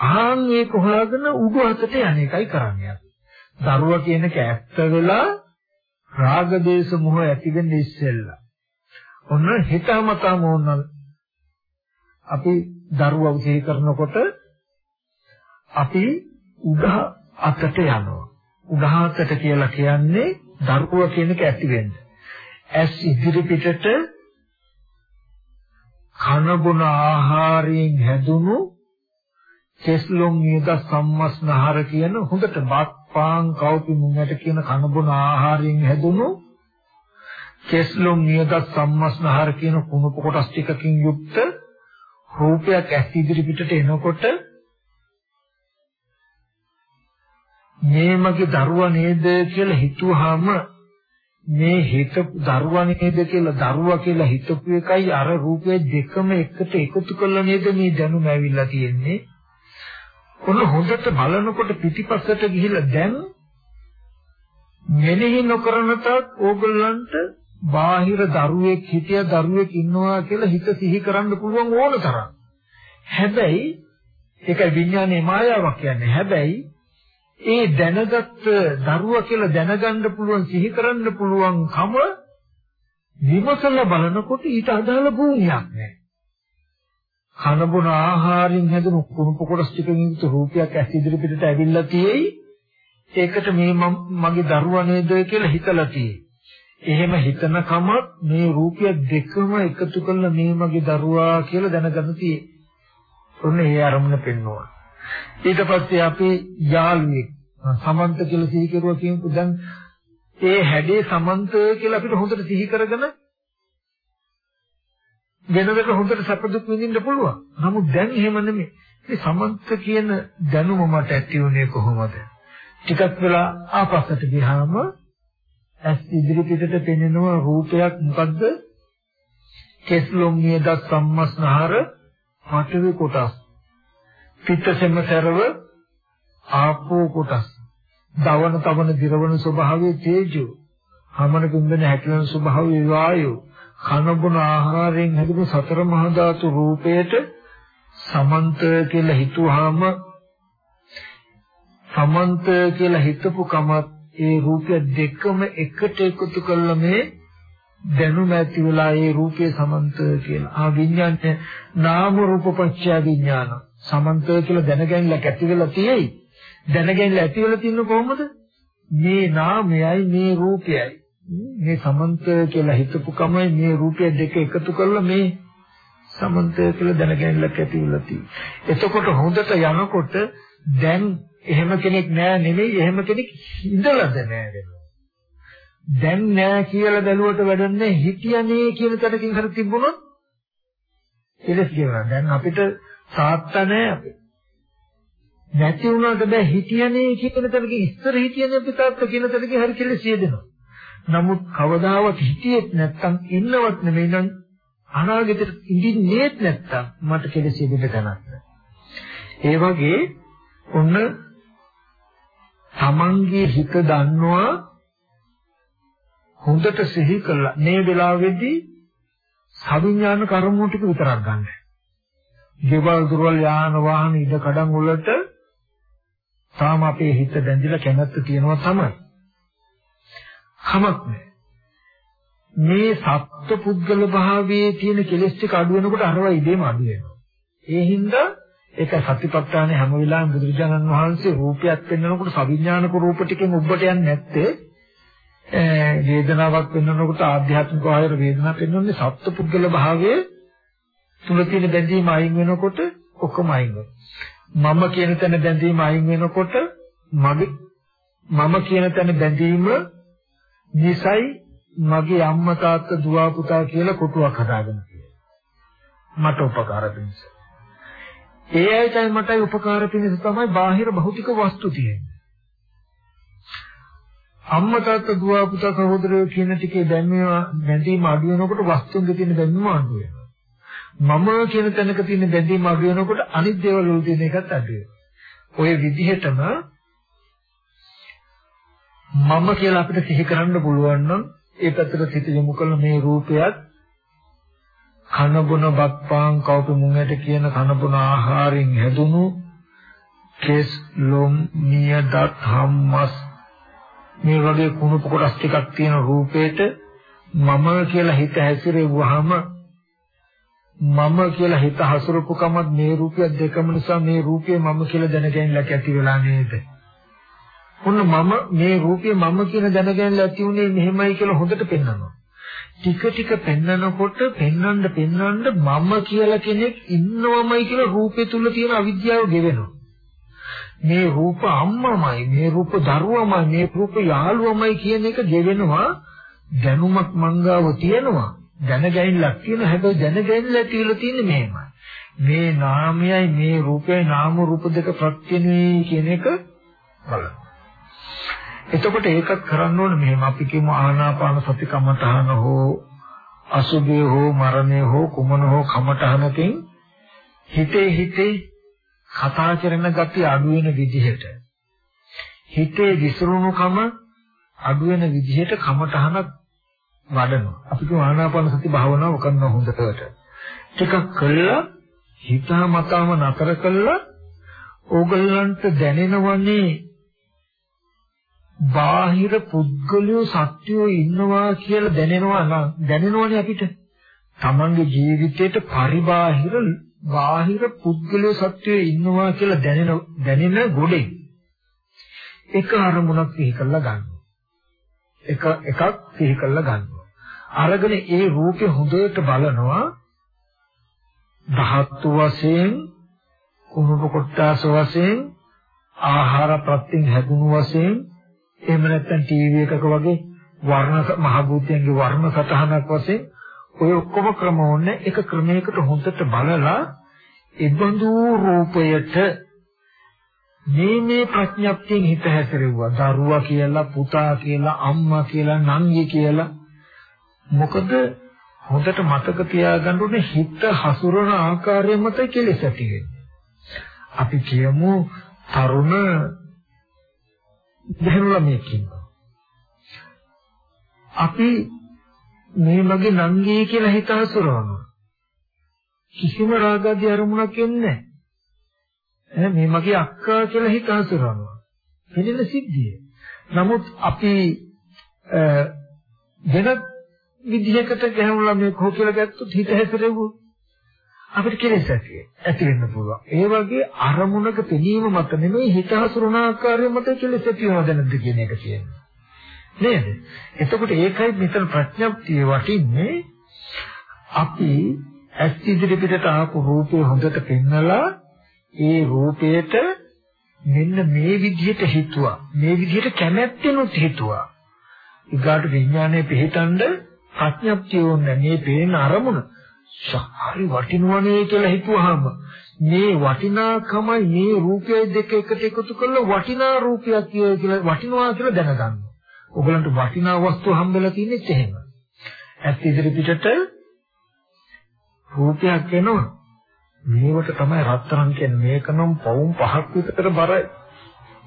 S2: ආන් ඒක හොයාගෙන උඩු අතට යන එකයි කරන්නේ. දරුවා කියන එක ඇත්ත වෙලා රාග දේශ මොහ ඇති වෙන්නේ ඉස්සෙල්ලා. ඔන්න හිතමතාම ඕන අපි දරුවව සිහි කරනකොට අපි උඩහ අතට යනවා. උඩහ අතට කියලා කියන්නේ දරුවා කියන එක ඇති වෙන්නේ. ඇස් ඉදිරි පිටට කන බොන ආහාරයෙන් හැදුණු කෙස්ලොම් නියද සම්මස්නහර කියන හොඳට බත් පාන් කව්පි මුංගට කියන කනබුන ආහාරයෙන් හැදුණු කෙස්ලොම් නියද සම්මස්නහර කියන කුණුප කොටස් ටිකකින් යුක්ත රූපයක් ඇස් ඉදිරි පිටට එනකොට මේ මගේ දරුවා නේද කියලා හිතුවාම මේ හිත දරුවා නේද කියලා දරුවා කියලා හිතපු එකයි අර රූපය දෙකම එකට එකතු කළා නේද මේ දැනුම ඇවිල්ලා තියෙන්නේ ඔන්න හොඳට බලනකොට පිටිපස්සට ගිහිල්ලා දැන් මෙනෙහි නොකරන තාක් ඕගොල්ලන්ට බාහිර දරුවෙක් හිටිය දරුවෙක් ඉන්නවා කියලා හිත සිහි කරන්න පුළුවන් ඕන තරම්. හැබැයි ඒකයි විඥානයේ මායාවක් කියන්නේ. හැබැයි ඒ දැනගත් දරුවා කියලා දැනගන්න පුළුවන් සිහි කරන්න පුළුවන් කම විමසලා බලනකොට ඊට අදාළ භූමියක් නැහැ. කන බොන ආහාරයෙන් හැදුණු කුණුප කොටස් ටිකකින් යුතු රූපයක් ඇස් ඉදිරි පිටට ඇවිල්ලා තියෙයි. ඒකට මේ මගේ දරුවා නේද කියලා හිතලා තියෙයි. එහෙම හිතන කමත් මේ රූපය දෙකම එකතු කරලා මේ මගේ දරුවා කියලා දැනගන්න තියෙයි. ඔන්න ඒ අරමුණ පෙන්වනවා. ඊට පස්සේ අපි යාළුවෙක් සමන්ත කියලා සිහි කරුවා කියමු දැන් ඒ හැඩේ සමන්ත කියලා අපිට හොඳට සිහි කරගෙන වෙනදට හොඳට සැප දුක් විඳින්න පුළුවන්. නමුත් දැන් එහෙම නෙමෙයි. මේ සමන්ත කියන දැනුම මට ඇති වුණේ කොහොමද? ටිකක් වෙලා ආපස්සට ගියාම ඇස් ඉදිරි පිටට පෙනෙන රූපයක් මොකද්ද? කෙස්ලොම් නියද සම්මස්නහර පඨවි කොටස්. පිටසෙම සරව ආපෝ කොටස්. දවන තවන දිරවන ස්වභාවයේ තේජෝ. හමන පින්දන හැකිලන ස්වභාවයේ වායෝ. කනබුන ආහාරයෙන් හැදුණු සතර මහා ධාතු රූපයට සමන්ත කියලා හිතුවාම සමන්ත කියලා හිතපු කමත් ඒ රූපය දෙකම එකට එකතු කළා මේ දැනුම ඇති වෙලා ඒ රූපේ සමන්ත කියලා. ආ විඥානේ නාම රූප පත්‍ය විඥාන. සමන්ත කියලා දැනගැනලා ඇති වෙලා තියෙයි. දැනගැනලා ඇති වෙලා තින්නේ කොහොමද? මේ නාමයයි මේ රූපයයි. මේ සමන්ත කියලා හිතපු කමයි මේ රූපය දෙක එකතු කරලා මේ සමන්ත කියලා දැනගැනලා ඇති වෙලා තියෙන්නේ. එතකොට හොඳට යනකොට දැන් එහෙම කෙනෙක් නෑ නෙමෙයි එහෙම කෙනෙක් ඉඳලාද නෑ වෙනවා. දැන් නෑ කියලා බැලුවට වැඩන්නේ හිටියනේ කියන තැනකින් හරි තිබුණොත් ඉලස් කියනවා. දැන් අපිට සාත්ත නෑ අපි. නැති වුණාට බෑ හිටියනේ කියන තැනකින් ඉස්සර හිටියනේ අපි තාත්ත කියන තැනකින් හරි කෙලෙස් සියදෙනවා. නමුත් කවදාවත් හිටියෙත් නැත්තම් ඉන්නවත් නෙමෙයි නම් අනාගතෙට ඉඳින්නේත් නැත්තම් මට කෙලෙස් සියදෙන්න තැනක් ඒ වගේ ඔන්න තමන්ගේ හිත දන්නවා හොඳට සිහි කළා මේ වෙලාවේදී සවිඥාන කර්ම ටික විතරක් ගන්න. දේවල් දුර්වල යාන වාහන ඉද කඩන් වලට තාම අපේ හිත බැඳිලා කැමැත්ත තියෙනවා තමයි. කමක් නැහැ. මේ සත්ත්ව පුද්ගල භාවයේ තියෙන කෙලෙස් ටික අඩු වෙනකොට අරවා ඉබේම අඩු වෙනවා. ඒ හින්දා ඒක සතිපට්ඨානේ හැම වෙලාවෙම බුදුරජාණන් වහන්සේ රූපයක් පෙන්වනකොට සවිඥානික රූප ටිකෙන් උබ්බට යන්නේ නැත්තේ වේදනාවක් පෙන්වනකොට ආධ්‍යාත්මික ආයර වේදනාවක් පෙන්වන්නේ සත්පුද්ගල භාවයේ තුල තියෙන බැඳීම අයින් වෙනකොට ඔක්කොම අයින් වෙනවා. මම කියන තැන බැඳීම අයින් වෙනකොට මගේ මම කියන තැන බැඳීම නිසයි මගේ අම්මා තාත්තා දුව පුතා කියලා කොටුවක් හදාගෙන මට උපකාර පිණිස. ඒ අයටයි මටයි උපකාර පිණිස තමයි බාහිර භෞතික වස්තු තියෙන්නේ. අම්මා තාත්තා දුව පුතා සහෝදරයෝ කියන ටිකේ දැනීම බැඳීම අඩු වෙනකොට වස්තුන්ගේ තියෙන බැඳීම අඩු වෙනවා. මම කියන තැනක තියෙන බැඳීම අඩු වෙනකොට අනිත් දේවල් වල තියෙන එකත් අඩු වෙනවා. ඔය විදිහටම මම කියලා අපිට සිහි කරන්න පුළුවන් නම් ඒ පැත්තට සිත යොමු කළ මේ රූපයත් කන බොන බත්පාන් කවුප මුංගට කියන කන බොන ආහාරයෙන් හැදුණු කෙස් ලොම් නියදත් හම්මස් මේ වගේ කුණු කොටස් ටිකක් තියෙන රූපේට මම කියලා හිත හැසිරෙව්වහම මම කියලා හිත හසුරුපුකමත් මේ රූපය දෙකම නිසා මේ රූපය මම කියලා දැනගැනලා කැටි වෙලා නේද ඔන්න මම මේ රූපය මම කියන දැනගැනලා ඇති උනේ මෙහෙමයි කියලා හොඳට පෙන්වනවා. ටික ටික පෙන්නකොට පෙන්නන්න පෙන්නන්න මම කියලා කෙනෙක් ඉන්නවමයි කියලා රූපේ තුල තියෙන අවිද්‍යාව ගෙවෙනවා. මේ රූප අම්මමයි මේ රූප දරුවමයි මේ රූප යාළුවමයි කියන එක ගෙවෙනවා දැනුමක් මංගාව තියෙනවා දැනගැනිල්ලක් තියෙන හැබැයි දැනගැනිල්ල කියලා තියෙන්නේ මේමයි මේ නාමයයි මේ රූපයයි නාම රූප දෙක ප්‍රත්‍යනේ කියන එක බලන්න. එතකොට ඒකත් කරන්න ඕනේ මෙහෙම අපි කියමු ආනාපාන සති කමඨහන හෝ අසුභය හෝ මරණය හෝ කුමන හෝ කමඨහනකින් හිතේ හිතේ කතා කරන gati අඩු වෙන විදිහට හිතේ විසිරුණුකම අඩු වෙන විදිහට කමඨහනක් වඩනවා. අපි කියමු ආනාපාන සති භාවනාව කරන හොඳට. ටිකක් කළා හිතාමතාම නතර කළා ඕගලන්ට දැනෙනවනේ බාහිර පුද්ගලයෝ සත්‍යෝ ඉන්නවා කියලා දැනෙනවා නම් දැනෙනවනේ අපිට තමන්ගේ ජීවිතේට පරිබාහිර බාහිර පුද්ගලයෝ සත්‍යෝ ඉන්නවා කියලා දැනෙන දැනෙන ගොඩේ එක අරමුණක් සිහි කරලා ගන්නවා එක එකක් සිහි කරලා ගන්නවා අරගෙන ඒ රූපේ හොඳට බලනවා. ධාතු වශයෙන් කුණුප කොටස් වශයෙන් ආහාර ප්‍රත්‍යයෙන් හැදුණු වශයෙන් එහෙම නැත්නම් ටීවී එකක වගේ වර්ණ මහ භූතයන්ගේ වර්ණ සටහනක් වශයෙන් ඔය ඔක්කොම ක්‍රම ඕනේ එක ක්‍රමයකට හොඳට බලලා ඉබඳු රූපයට මේ මේ ප්‍රඥප්තියෙන් හිත හැසිරෙව්වා. දරුවා කියලා පුතා කියලා අම්මා කියලා නංගි කියලා. මොකද හොඳට මතක තියාගන්න ඕනේ හිත හසුරන ආකාරය මත කෙලෙස ඇති වෙන්නේ. අපි කියමු තරුණ දෙහළු ළමයෙක් ඉන්නවා. අපි මේ මගේ නංගී කියලා හිත හසුරවනවා. කිසිම රාගාදී අරමුණක් එන්නේ නැහැ. මේ මගේ අක්කා කියලා හිත හසුරවනවා. පිළින සිද්ධිය. නමුත් අපි වෙනත් විදිහකට ගැහුණා මේ කෝ කියලා ගත්තොත් හිත හැසිරෙව්වොත් අපිට කෙලෙස් ඇති ඇති වෙන්න පුළුවන්. ඒ වගේ අරමුණක පෙනීම මත නෙමෙයි හිත හසුරුන ආකාරය මත කෙලෙස් ඇති වෙනවද නැද්ද කියන එක කියන්නේ. නේද? එතකොට ඒකයි මෙතන ප්‍රඥප්තිය වටින්නේ අපි ඇස් ඉදිරි පිටට ආපු රූපේ හොඳට පෙන්නලා ඒ රූපයට මෙන්න මේ විදිහට හිතුවා. මේ විදිහට කැමැත්තෙනුත් හිතුවා. ඊගාට විඥානයේ පිහිටන්ඩ ප්‍රඥප්තිය ඕනේ මේ පේන අරමුණ හරි වටිනවනේ කියලා හිතුවාම මේ වටිනාකමයි මේ රූපය දෙක එකට එකතු කරලා වටිනා රූපයක් කියලා වටිනවා කියලා දැනගන්න. ඔයගලන්ට වටිනා වස්තු හම්බෙලා තියෙන්නේ එහෙම. ඇස් ඉදිරි පිටට රූපයක් එනවා. මේවට තමයි රත්තරන් කියන්නේ. මේක නම් පවුම් පහක් විතර බරයි.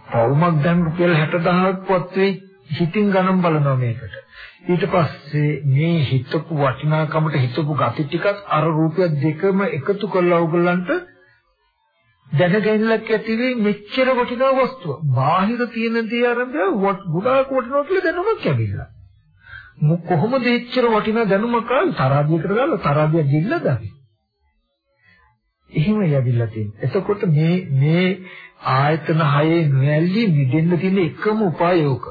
S2: පවුමක් දැන් රුපියල් 60000ක් වත් වෙයි. හිතින් ගණන් බලනවා මේකට. ඊට පස්සේ මේ හිතපු වටිනාකමට හිතපු gati ටිකක් අර රූපය දෙකම එකතු කරලා ඕගොල්ලන්ට දැනගැනලක් ඇති වෙයි මෙච්චර වටිනා වස්තුව. බාහිර තියෙන දේ අරඹය ගොඩාක් වටිනවා කියලා දැනුමක් ලැබිලා. මො කොහොමද එච්චර වටිනා දැනුමක් ආවේ තරාදියකට දාලා තරාදිය ගිල්ලද අපි? එහෙම යවිලා තියෙනවා. එතකොට මේ මේ ආයතන හයේ නොඇල්ලී මිදෙන්න තියෙන එකම උපායෝක.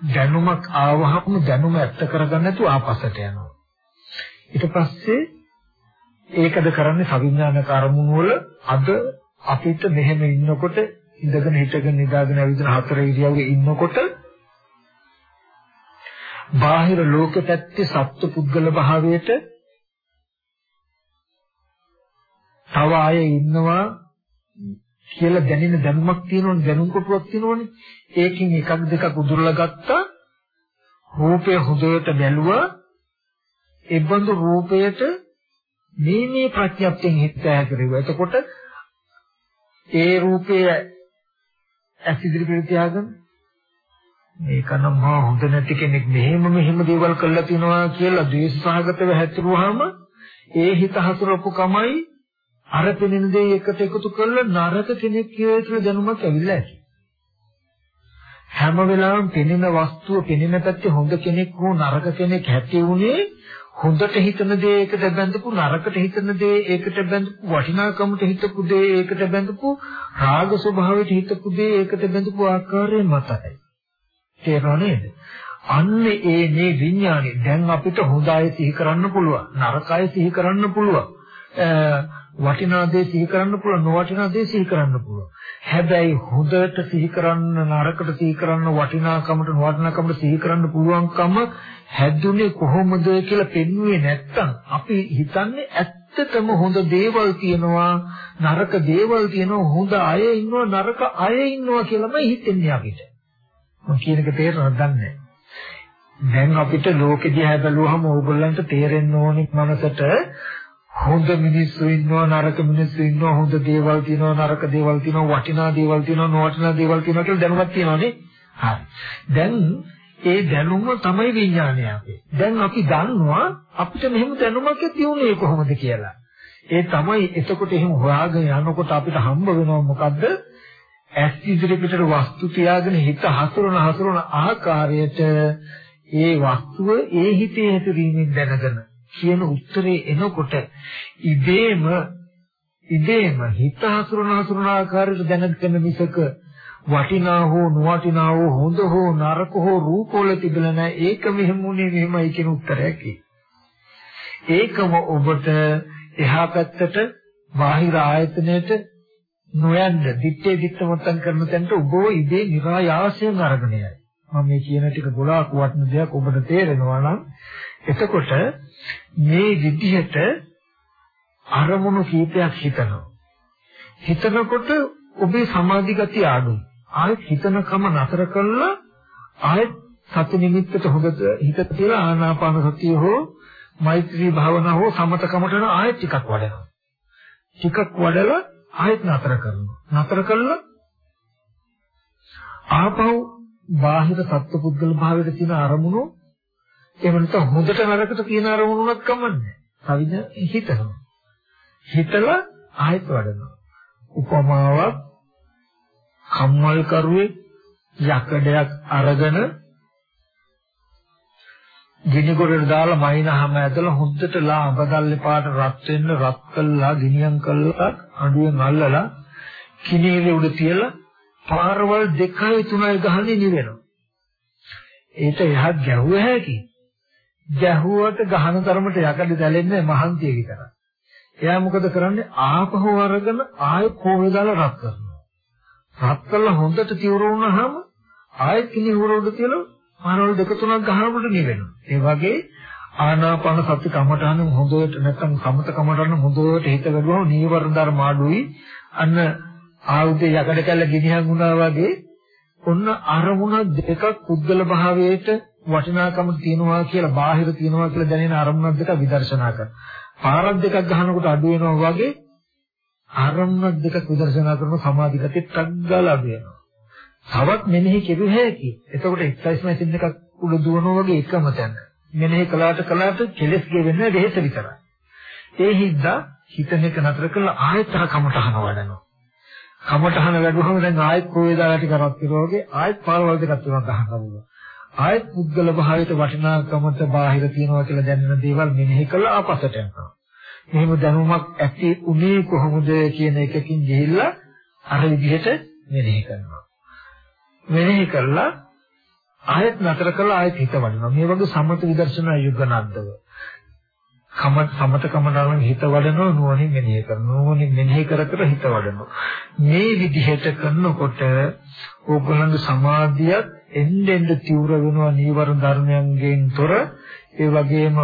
S2: දැනුමක් ආවහම දැනුම ඇත්ත කරගන්න නැතුව ආපස්සට යනවා. ඊට පස්සේ ඒකද කරන්නේ සවිඥානික අරමුණු වල අද අපිට මෙහෙම ඉන්නකොට ඉඳගෙන හිටගෙන නිදාගෙන ඇවිදින හතර ඉරියව්වේ ඉන්නකොට බාහිර ලෝක පැත්තේ සත්ව පුද්ගල භාවයට තව අය ඉන්නවා කියලා දැනෙන දැනුමක් තියෙනවනේ දැනුම් කොටුවක් තියෙනවනේ. ඒකෙන් එකක් දෙකක් උදුරලා ගත්තා. රූපය හොඳට බැලුවා. ඒබඳු රූපයට මේ මේ ප්‍රඥප්තියෙන් හිත හැකරෙව්වා එතකොට ඒ රූපය ඇසිදිරි පිට තියාගෙන මේක නම් මා හොඳ නැති කෙනෙක් මෙහෙම මෙහෙම දේවල් කළා තියනවා කියලා ද්වේෂ සහගතව හැතිරුවාම ඒ හිත හසුරපු කමයි අර පෙනෙන දේ එකට එකතු කරලා නරක කෙනෙක් කියලා දැනුමක් ඇවිල්ලා ඇති. හැම වෙලාවෙම පෙනෙන වස්තුව පෙනෙන පැත්තේ හොඳ කෙනෙක් හෝ නරක කෙනෙක් ඇති උනේ හොඳට හිතන දේ ඒකට බැඳපු නරකට හිතන දේ ඒකට බැඳපු වටිනාකමට හිතපු දේ ඒකට බැඳපු රාග ස්වභාවයට හිතපු දේ ඒකට බැඳපු ආකාරයෙන් මතයි. තේරෙනව නේද? අන්න ඒ මේ විඥානේ දැන් අපිට හොඳ අය සිහි කරන්න පුළුවන් නරක අය සිහි කරන්න පුළුවන් වටිනා දේ සිහි කරන්න පුළුවන් නොවටිනා දේ සිහි කරන්න පුළුවන්. හැබැයි හොඳට සිහි කරන්න නරකට සිහි කරන්න වටිනාකමට නොවටිනාකමට සිහි කරන්න පුළුවන්කම හැදුනේ කොහොමද කියලා පෙන්වුවේ නැත්තම් අපි හිතන්නේ ඇත්තටම හොඳ දේවල් තියෙනවා නරක දේවල් තියෙනවා හොඳ අය ඉන්නවා නරක අය ඉන්නවා කියලාමයි හිතෙන්නේ අපිට. මම කියන එක තේරෙනවද දන්නේ දැන් අපිට ලෝකෙ දිහා බැලුවහම ඕගොල්ලන්ට තේරෙන්න ඕනේ මනසට හොඳ මිනිස්සු ඉන්නවා නරක මිනිස්සු ඉන්නවා හොඳ දේවල් තියෙනවා නරක දේවල් තියෙනවා වටිනා දේවල් තියෙනවා නොවටිනා දේවල් තියෙනවා කියලා දැනුමක් තියෙනවානේ හරි. දැන් ඒ දැනුම තමයි විඥානය අපේ. දැන් අපි දන්නවා අපිට මෙහෙම දැනුමක් තියුනේ කොහොමද කියලා. ඒ තමයි එතකොට එහෙම හොයාගෙන යනකොට අපිට හම්බ වෙනවා මොකද්ද? ඇස් ඉදිරි පිටට වස්තු තියාගෙන හිත හසුරන හසුරන ආකාරයට ඒ වස්තුව ඒ හිතේ හැසිරීමෙන් දැනගෙන කියන උත්තරේ එනකොට ඉබේම ඉබේම හිත හසුරන හසුරන ආකාරයට දැනගන්න මිසක වටිනා හෝ නොවටිනා හෝ හොඳ හෝ නරක හෝ රූපවල තිබෙලා නැහැ. ඒක මෙහෙමුනේ මෙහෙමයි කියන උත්තරයක් ඒකම ඔබට එහා පැත්තට බාහිර ආයතනයට නොයන්න දිත්තේ දිත්ත මතන් කරන තැනට ඔබ ඉබේ નિરાයාසයෙන් අරගෙන යයි. මම මේ කියන ටික ගොඩාක් වටින දෙයක් ඔබට තේරෙනවා නම් එතකොට මේ විදිහට අරමුණු කීපයක් හිතනවා. හිතනකොට ඔබේ සමාධි ගතිය අඩුයි. ආයෙත් හිතනකම නතර කළා ආයෙත් සති නිමිත්තට හොඳට හිත තියලා ආනාපාන සතිය හෝ මෛත්‍රී භාවනා හෝ සමතකමට යන ආයෙත් ටිකක් වඩනවා. ටිකක් වඩලා ආයෙත් නතර කරනවා. නතර කළා ආපහු බාහිර සත්පුද්ගල භාවයට තියෙන අරමුණු එහෙම නැත්නම් හොඳට නරකට තියෙන අරමුණුවක් කමන්නේ. කවිද හිතනවා. හිතලා ආයෙත් වඩනවා. උපමාවක් කම්මල් කරුවේ යකඩයක් අරගෙන ගිනිගොඩට දාලා මයින්හම ඇදලා හොද්දට ලා අඹදල්ලේ පාට රත් වෙන්න රත් කළා ගිනියම් කළා අඬුවෙන් අල්ලලා කිනීලේ උඩ තියලා පාරවල් දෙකයි තුනයි ගහන්නේ නිවෙනවා. ඒට එහා ගැහුව හැකි. ගැහුවට ගහන තරමට යකඩ දැලෙන්නේ මහන්තිය විතරයි. එයා මොකද කරන්නේ ආපහු අරගෙන ආයෙ කෝවේ දාලා රත් කරනවා. රත් කළා හොඳට තියුරු වුණාම ආයෙත් කිනි උරෝඩ තියලා පාරවල් දෙක තුනක් ගහනකොට නිවෙනවා. ඒ වගේ ආනාපාන සති කමඨාන හොඳට නැත්නම් සමත කමඨාන හොඳට හිත ගලුවම නීවරණ ධර්ම අඩුයි. අන්න ආයුධ යකඩ කැල්ල ගිනිහන් වුණා වගේ ඔන්න අරමුණ දෙකක් පුද්ගල භාවයට වටිනාකම තියනවා කියලා බාහිර තියනවා කියලා දැනෙන අරමුණක් දෙක විදර්ශනා කරනවා. පාරක් දෙකක් ගහනකොට අඩු වෙනවා වගේ අරමුණක් දෙකක් විදර්ශනා කරන සමාධිගතේ ටක් ගාලා අඩු වෙනවා. තවත් මෙනෙහි කෙරුව හැකි. එතකොට එක්සයිස් මැෂින් එකක් උඩ දුවනවා වගේ එකම තැන. මෙනෙහි කළාට කළාට කෙලස් ගෙවෙන්නේ දෙහෙත විතරයි. ඒ හින්දා හිතන එක නතර කරලා ආයතන කමටහන වඩනවා. කමටහන වැඩුවම දැන් ආයෙත් කොහේ දාලා ටික රත් කරනවා වගේ ආයෙත් පාරවල් දෙකක් තුනක් ගහන්න පුළුවන්. ආයෙත් පුද්ගල භාවයට වටිනාකමට බාහිර තියනවා කියලා දැනෙන දේවල් මෙනෙහි කළා ආපසට යනවා. මෙහෙම දැනුමක් ඇති උනේ කොහොමද කියන එකකින් ගිහිල්ලා අර විදිහට මෙනෙහි කරනවා. මෙනෙහි කළා ආයෙත් නතර කළා ආයෙත් හිත වඩනවා. මේ වගේ සමත විදර්ශනා යුගනන්දව. කම සමත කමනාවෙන් හිත වඩනවා නුවණින් මෙනෙහි කරනවා. නුවණින් මෙනෙහි කර කර හිත වඩනවා. මේ විදිහට කරනකොට ඕගොල්ලන්ගේ සමාධියත් එන්න එන්න තීව්‍ර වෙනවා නීවරණ ධර්මයන්ගෙන් තොර. ඒ වගේම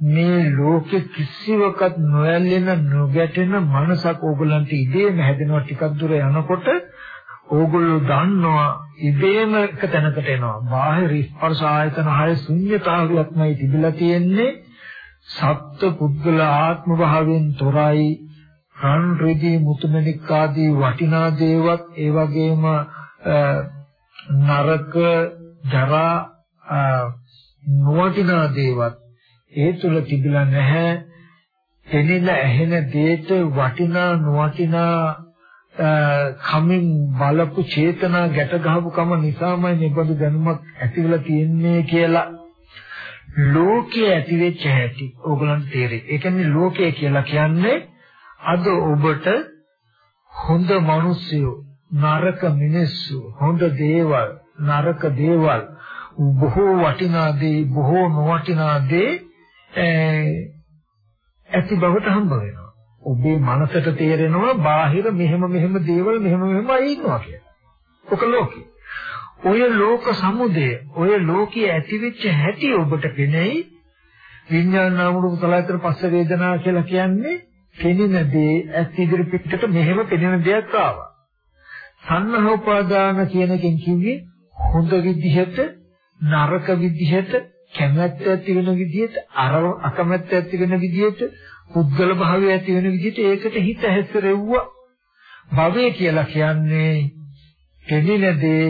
S2: මේ ලෝකෙ කිසිවකත් නොයැලෙන නොගැටෙන මනසක් ඕගොල්ලන්ට ඉබේම හැදෙනවා ටිකක් දුර යනකොට ඕගොල්ලෝ දන්නවා ඉබේම එක තැනකට එනවා. බාහිර ස්පර්ශ ආයතන හය ශුන්‍යතාවයක්මයි තිබිලා තියෙන්නේ. සත්ත්ව පුද්ගල ආත්ම භාවයෙන් තොරයි. රන් රිදී මුතුමැණික් ආදී වටිනා දේවත් ඒ වගේම නරක ජරා නොවටිනා දේවත් ඒ තුල තිබිලා නැහැ. එනින ඇහෙන දේට වටිනා නොවටිනා කමින් බලපු චේතනා ගැට ගහපු කම නිසාමයි නිබඳු දැනුමක් ඇතිවලා තියෙන්නේ කියලා. ලෝකයේ ඇති වෙච්ච හැටි ඕගලන්ට තේරෙයි. ඒ කියන්නේ ලෝකය කියලා කියන්නේ අද ඔබට හොඳ මිනිස්සු නරක මිනිස්සු හොඳ දේවල් නරක දේවල් බොහෝ වටිනා දේ බොහෝ නොවටිනා දේ ඇති බවට හම්බ වෙනවා. ඔබේ මනසට තේරෙනවා බාහිර මෙහෙම මෙහෙම දේවල් මෙහෙම මෙහෙමයි ඉන්නවා කියලා. ඔක ලෝකේ. ඔය ලෝක සමුදය, ඔය ලෝකයේ ඇතිවෙච්ච හැටි ඔබට පෙනෙයි. විඥාන නාම රූප සලආයතන පස්ස වේදනා කියලා කියන්නේ පෙනෙන දේ ඇස් ඉදිරි පිටට මෙහෙම පෙනෙන දෙයක් ආවා. සංඝ උපාදාන කියන එකෙන් කිව්වේ හොඳ විදිහට නරක විදිහට කැමැත්ත ඇති වෙන විදිහට අර අකමැත්ත ඇති වෙන විදිහට පුද්ගල භාවය ඇති වෙන විදිහට ඒකට හිත හැසිරෙව්වා. භවය කියලා කියන්නේ පෙනෙන දේ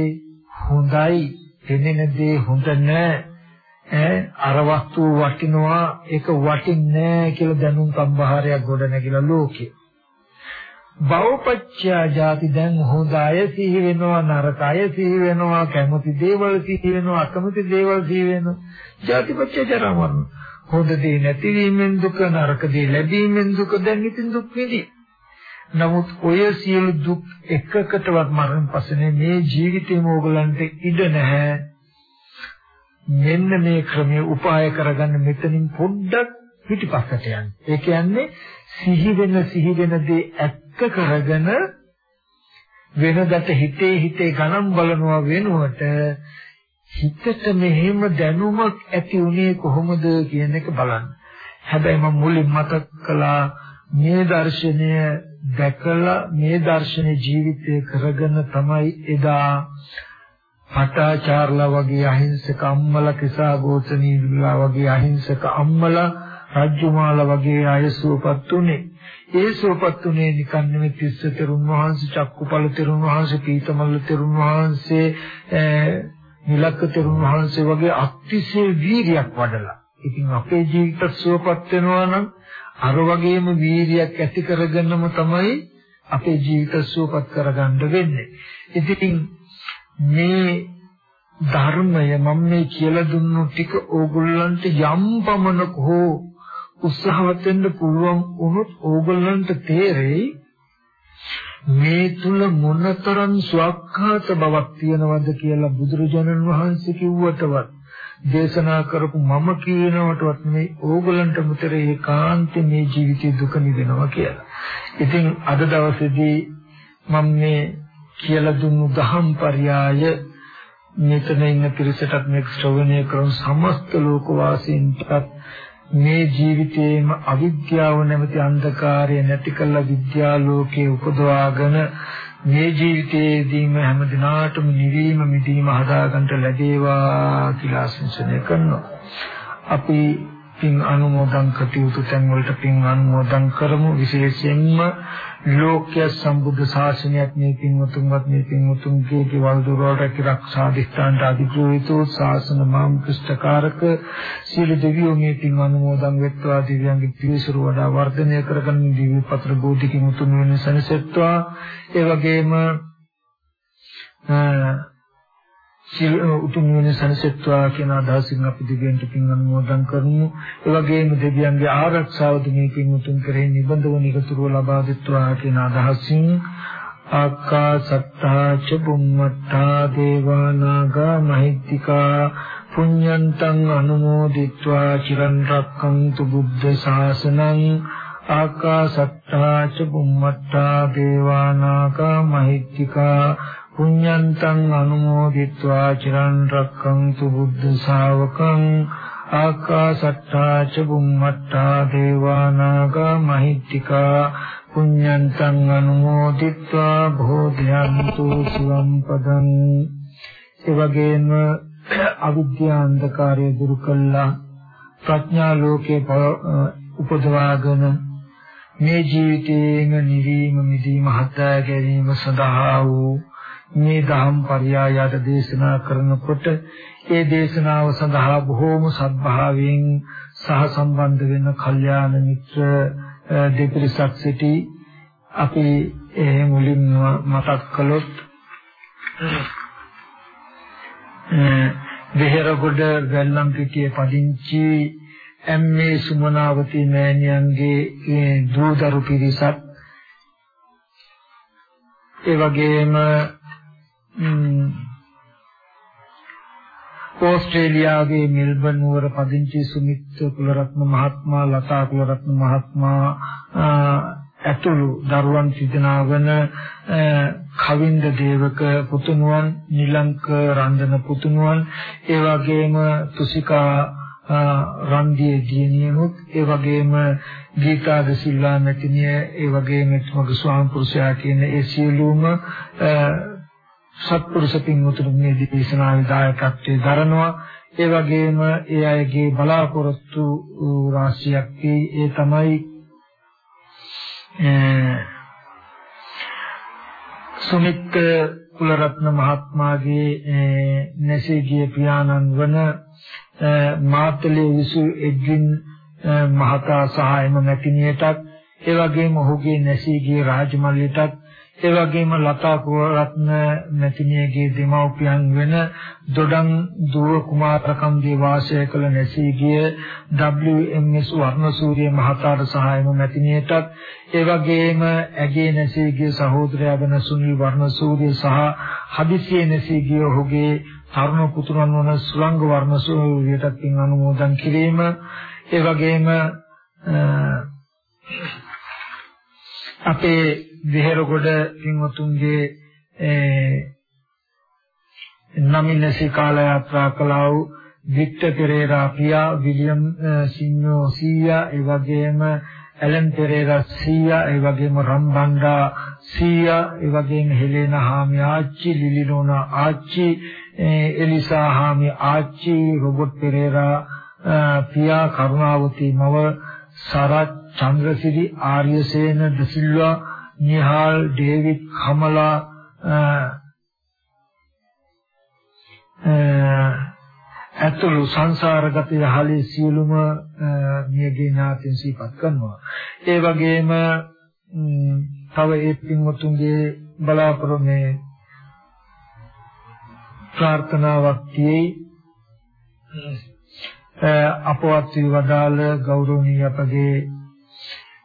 S2: හොඳයි පෙනෙන දේ හොඳ නෑ. අර වස්තුව වටිනවා ඒක වටින්නේ නෑ කියලා දැනුම් සම්භාරයක් ගොඩ නැගිලා ලෝකේ. බවපච්චා ජාති දැන් හොඳය සිහි වෙනවා නරකය සිහි වෙනවා කැමති දේවල් සිහි වෙනවා අකමැති දේවල් සිහි වෙනවා. ජාතිපච්චා ජරා මරණ. හොඳ දේ නැතිවීමෙන් දුක නරක දේ ලැබීමෙන් දුක දැන් ඉතින් දුක් විඳි නමුත් ඔය සියලු දුක් එකකටවත් මරණ පස්සේ මේ ජීවිතේම ඕගලන්ට ඉඩ නැහැ. මෙන්න මේ ක්‍රමයේ උපාය කරගන්න මෙතනින් පොඩ්ඩක් පිටිපස්සට යන්න. ඒ කියන්නේ සිහි වෙන සිහි වෙන දේ ඇත්ත කරගෙන වෙනදට හිතේ හිතේ ගණන් බලනවා වෙනුවට හිතට මෙහෙම දැනුමක් ඇති උනේ කොහොමද කියන එක බලන්න. හැබැයි මම මුලින් මතක් කළා මේ දර්ශනය දැකලා මේ දර්ශනේ ජීවිතය කරගෙන තමයි එදා පටාචාර්ලා වගේ අහිංසක අම්මලා කිසා ගෝතනීලා වගේ අහිංසක අම්මලා රජ්ජුමාලා වගේ අය සුවපත් උනේ. ඒ සුවපත් උනේ නිකන් නෙමෙයි තිස්ස තෙරුන් වහන්සේ, චක්කුපල තෙරුන් වහන්සේ, පීතමල්ල තෙරුන් වහන්සේ, නිලක්ක තෙරුන් වහන්සේ වගේ අතිශය වීරියක් වඩලා. ඉතින් අපේ ජීවිත සුවපත් වෙනවා නම් අර වගේම වීරියක් ඇති කරගන්නම තමයි අපේ ජීවිත සුවපත් කරගන්න වෙන්නේ. ඉතින් මේ ධර්මය මම මේ කියලා දුන්නු ටික ඕගොල්ලන්ට යම් පමණක හෝ උත්සාහවත් වෙන්න පුළුවන් වුණොත් ඕගොල්ලන්ට තේරෙයි මේ තුල මොනතරම් ස්වකහාත බවක් තියනවද කියලා බුදුරජාණන් වහන්සේ කිව්වටවත් දේශනා කරපු මම කියනවටවත් මේ ඕගොල්ලන්ට මුතර ඒකාන්ත මේ ජීවිතේ දුක නිවෙනවා කියලා. ඉතින් අද දවසේදී මම මේ කියලා දුන්නු දහම් පරයය මෙතන ඉන්න පිරිසටත් මේක ශ්‍රවණය කරන සමස්ත ලෝක වාසීන්ටත් මේ ජීවිතේම අවිද්‍යාව නැමැති අන්ධකාරය නැති කළ විද්‍යාලෝකයේ උපදවාගෙන මේ ජීවිතයේදීම හැම දිනාටම නිවීම මිදීම හදාගන්න ලැබේවා කියලා ආශිර්වාද කරනවා. අපි පින් අනුමෝදන් කටයුතු තැන් වලට පින් අනුමෝදන් කරමු. විශේෂයෙන්ම ලෝක්‍ය සම්බුද්ධ ශාසනයක් මේ පින්වතුන්වත් මේ පින්වතුන්ගේ කෙවල් දොරවල් රැකී දිස්ත්‍රාන්ත අධිග්‍රහිතෝ ශාසන මාම් ක්‍රිෂ්ඨකාරක සීල දෙවියෝ මේ පින් අනුමෝදන් වෙත්වා. දිව්‍යංග පිරිසුරු වඩා වර්ධනය කරගන්න දිව්‍ය පත්‍ර බෝධික මුතුන් වෙන සනසෙත්වා. ඒ වගේම සිල් උතුම් වෙන සනසෙත්වා කියන අදහසින් අපි දෙවියන්ට පින් අනුමෝදන් කරමු. ඒ වගේම දෙවියන්ගේ ආරක්ෂාව දුමේ පින් උතුම් කරේ නිබඳව නිරතුරුව ලබා දෙත්වා කියන අදහසින් ආකාසත්තා ච බුම්මත්තා දේවා නාග මහිත්‍තිකා පුඤ්ඤන්තං අනුමෝදිත්වා චිරන් රක්ඛන්තු බුද්ධ ශාසනං ආකාසත්තා ච බුම්මත්තා දේවා නාග මහිත්‍තිකා පුඤ්ඤන්තං අනුමෝදිत्वा චිරන් රක්ඛන්තු බුද්ධ ශාවකං ආකාසට්ටා ච බුම්මට්ටා දේවානාග මහිත්‍තිකා පුඤ්ඤන්තං අනුමෝදිत्वा භෝධයන්තු සුවම් පදං එවැගේම අවිද්‍යා අන්ධකාරය දුරු කළා ප්‍රඥා ලෝකේ උපදවාගෙන මේ ජීවිතයෙන් නිවීම මිදීම හදා ගැනීම සඳහා වූ මේ දහම් පරයයට දේශනා කරනකොට ඒ දේශනාව සඳහා බොහෝම සත්භාවයෙන් සහ සම්බන්ධ වෙන කල්යාණ මිත්‍ර දෙපිරිසක් සිටි අපි ඒ මුලින්ම මතක් කළොත් වෙහෙරගොඩ වැල්ලම් පිටියේ පදිංචි එම්.ඒ. සුමනාවති මෑණියන්ගේ දූදරු පිරිසක් ඒ වගේම ඕස්ට්‍රේලියාවේ මෙල්බන් නුවර පදිංචි සුමිත් කුලරත්න මහත්මයා ලතා කුලරත්න මහත්මයා ඇතුළු දරුවන් සිදනා වන කවින්ද දේවක පුතුණුවන් නිලංක රන්දන පුතුණුවන් ඒ වගේම තුසිකා රන්දියේ දියණියනුත් ඒ වගේම ගීතා දසිල්ලා මෙතිනිය ඒ වගේම මගේ ස්වාම පුරුෂයා කියන ඒ සියලුම සත්පුරුෂ පින්වතුන් මේ දේශනාවේ දායකත්වයේ දරනවා. ඒ වගේම ඒ අයගේ බලාපොරොත්තු රාශියක් ඒ තමයි සුමිත් කුලරත්න මහත්මයාගේ නැසී ගිය පියාණන් වන මාතලේ විසු එඩ්වින් මහතා සහ එම මැතිණියටත් ඒ වගේම ඔහුගේ නැසී ගිය රාජමල්ලියටත් ඒ වගේම ලතා කුවරත්න මැතිණියගේ දෙමව්පියන් වෙන දොඩම් දුව කුමාරකම්ගේ වාසය කළ නැසී ගිය WMS වර්ණසූරිය මහතාට සහායම මැතිණියටත් ඒ වගේම ඇගේ නැසී ගිය සහෝදරයා වෙන සුනිල් වර්ණසූරිය සහ හදිසියේ නැසී ගිය ඔහුගේ තරුණ පුතුරන් වන සුලංග වර්ණසූරියටත් පින් අනුමෝදන් කිරීම. ඒ වගේම අපේ විහෙරගොඩ පින්වතුන්ගේ නමිනසි කාල යාත්‍රා කළා වූ වික්ටර් පෙරේරා පියා විලියම් සිඤ්ඤෝ සීයා ඒ වගේම ඇලන් පෙරේරා සීයා ඒ වගේම රම්බණ්ඩා සීයා ඒ වගේම හෙලේනා හාමි ආච්චි ලිලිනෝනා ආච්චි එලිසා හාමි ආච්චි රොබර්ට් පෙරේරා පියා කරුණාවති මව සරත් චන්ද්‍රසිරි ආර්යසේන දසිල්වා නිහාල් ඩේවිඩ් කමලා ඇතුළු සංසාරගත යහලේ සියලුම මියගේ ඥාතීන් සිහිපත් කරනවා. ඒ වගේම තව ඒ පින්වතුන්ගේ බලාපොරොත්තු මේ ප්‍රාර්ථනාවක් තියෙයි. අපවත් වදාළ ගෞරවනීය අපගේ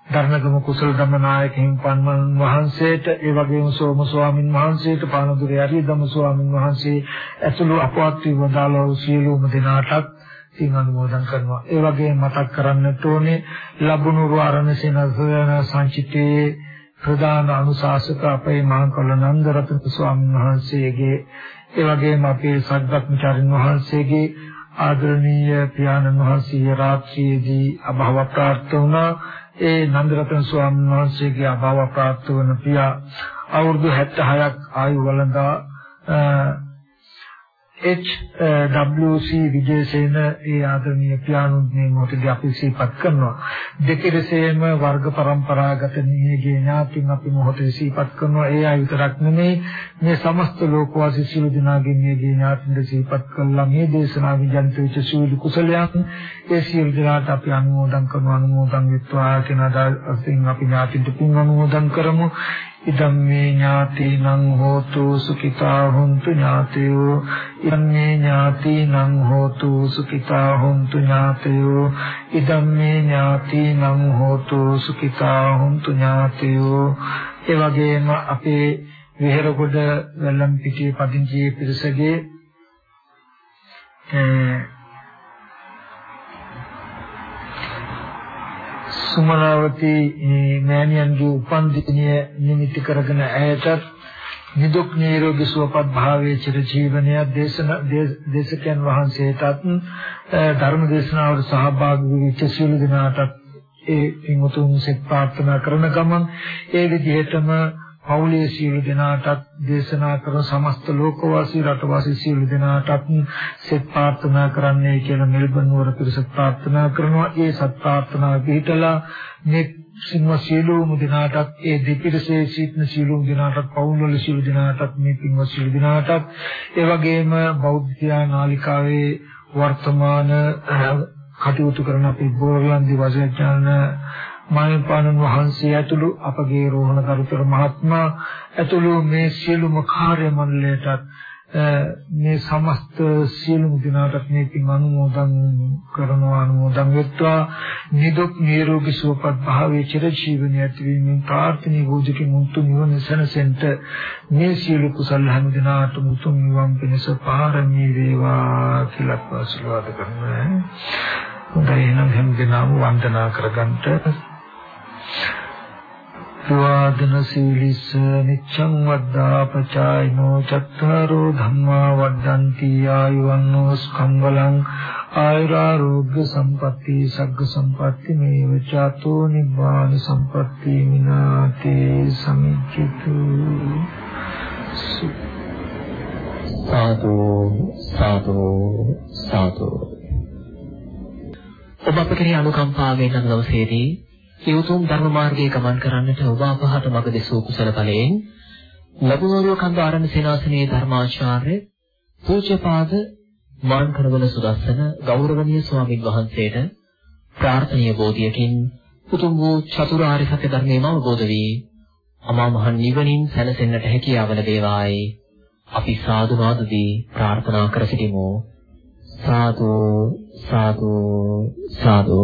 S2: ධර්මගම කුසල ධම්මනායක හිමිපන්වන් වහන්සේට ඒ වගේම සෝම ස්වාමින් වහන්සේට පානදුරේ අරියදම ස්වාමින් වහන්සේ ඇතුළු අපවත් වදාළෝ සියලුම දෙනාටත් සිං අනුමෝදන් කරනවා. ඒ වගේම මතක් කරන්නට ඕනේ ලබුණු වරණ සෙනසන සංචිතේ ප්‍රධාන අනුශාසක අපේ මහාකල නන්දරත්න ස්වාමීන් වහන්සේගේ ඒ වගේම අපේ සද්ධාත්මචාරින් වහන්සේගේ ආදරණීය පියාණන් වහන්සේ රාත්‍රියේදී අභව ප්‍රාර්ථනා වුණා ඒ නන්දරතන ස්වාමීන් වහන්සේගේ අභාව ප්‍රාප්ත වන පියා අවුරුදු 76ක් ආයු වළඳා HWC uh, විජේසේන ඒ ආදරණීය පියාණන් මේ මොහොතේදී අපි සිහිපත් කරනවා. දෙකෙරසේම වර්ග પરම්පරාගත නියගේ ඥාතින් අපි මොහොතේ සිහිපත් කරනවා. ඒ අය විතරක් නෙමෙයි මේ සමස්ත ලෝකවාසී සියලු දෙනාගේ නියගේ ඥාතින් සිහිපත් කළා. මේ දේශනාවේ ජනිත වෙච්ච සියලු කුසලයන් ඒ සියලු දෙනාට අපි අනුමෝදන් කරනවා අනුමෝදන් වෙත්වා කියන අදින් අපි ඥාතින්ට පින් අනුමෝදන් කරමු. ඉදම් මේ ඥාතිනං හෝතු සුඛිතා හුන්තු ඥාතයෝ। ඉදම් මේ ඥාතිනං හෝතු සුඛිතා හුන්තු ඥාතයෝ। ඉදම් මේ ඥාතිනං හෝතු සුඛිතා හුන්තු ඥාතයෝ। ඒ වගේම අපේ විහෙරගොඩ වැල්ලම් පිටියේ පදිංචි පිරිසගේ සුමනාවති මෑණියන්ගේ උපන් දිනය නිමිති කරගෙන ඇයටත් නිදුක් නිරෝගී සුවපත් භාවයේ චිර ජීවනය දේශන දේශකයන් වහන්සේටත් ධර්ම දේශනාවට සහභාගී වෙච්ච සියලු දෙනාටත් ඒ පින්වතුන් සෙත් ප්‍රාර්ථනා කරන ගමන් ඒ විදිහටම පෞලේ සියලු දෙනාටත් දේශනා කරන සමස්ත ලෝකවාසී රටවාසී සියලු දෙනාටත් සෙත් ප්‍රාර්ථනා කරන්නේ කියලා මෙල්බන් නුවර පිරිස ප්‍රාර්ථනා කරනවා. ඒ සත් ප්‍රාර්ථනා පිටලා මේ සිංහ සියලුම දිනාටත් ඒ දෙපිරිසේ සිටින සියලුම දිනාටත් පවුල්වල සියලු දිනාටත් මේ පින්වත් සියලු දිනාටත් ඒ වගේම බෞද්ධ නාලිකාවේ වර්තමාන කටයුතු කරන අපේ බෝරලන්දි වජයචාන මහින්පාණන් වහන්සේ ඇතුළු අපගේ රෝහණ කරුතර මහත්මයා ඇතුළු මේ සියලුම කාර්ය මණ්ඩලයටත් මේ සමස්ත සියලුම දිනාටත් මේ පින් අනුමෝදන් කරනවා අනුමෝදන් වෙත්වා. නිදුක් නිරෝගී සුවපත් භාවයේ චිරජීවනයේ ඇතිවීමෙන් ප්‍රාර්ථනීය භෝජකේ මුතු නිවන සැනසෙන්ට මේ සියලු කුසල හැම දිනාට මුතුන් නිවන් පිණිස පාරමී වේවා කියලා ආශිර්වාද කරනවා. හොඳයි එහෙනම් හැම දිනම වන්දනා කරගන්නට වාදන සීලිස නිච්ඡං වද්දා පචායිනෝ චත්තාරෝ ධම්මා වද්දන්ති ආයුවන්නෝ ස්කම්බලං ආයුරාෝග්‍ය සම්පatti සග්ග සම්පatti මේව චාතෝ නිබ්බාන සම්පatti මිනාතේ සමිච්ඡතු
S3: සාදු සාදු සාදු ඔබ අප කෙරෙහි අනුකම්පාවෙන් අද දවසේදී ඒ උතුම් ධර්ම මාර්ගයේ ගමන් කරන්නට ඔබ අපහට මඟ දෙසූ කුසල බලයෙන් ලබුනෝරිය කන්ද ආරණ්‍ය සේනාසනයේ ධර්මාචාර්ය පූජ්‍යපාද මාන්කරවල සුදස්සන ගෞරවනීය ස්වාමින් වහන්සේට ප්‍රාර්ථනීය බෝධියකින් උතුම් වූ චතුරාර්ය සත්‍ය ධර්මයම අවබෝධ වී අමා මහ නිවනින් සැනසෙන්නට හැකියාව ලැබේවායි. අපි සාදු නාදදී ප්‍රාර්ථනා කර සිටිමු. සාදු සාදු සාදු.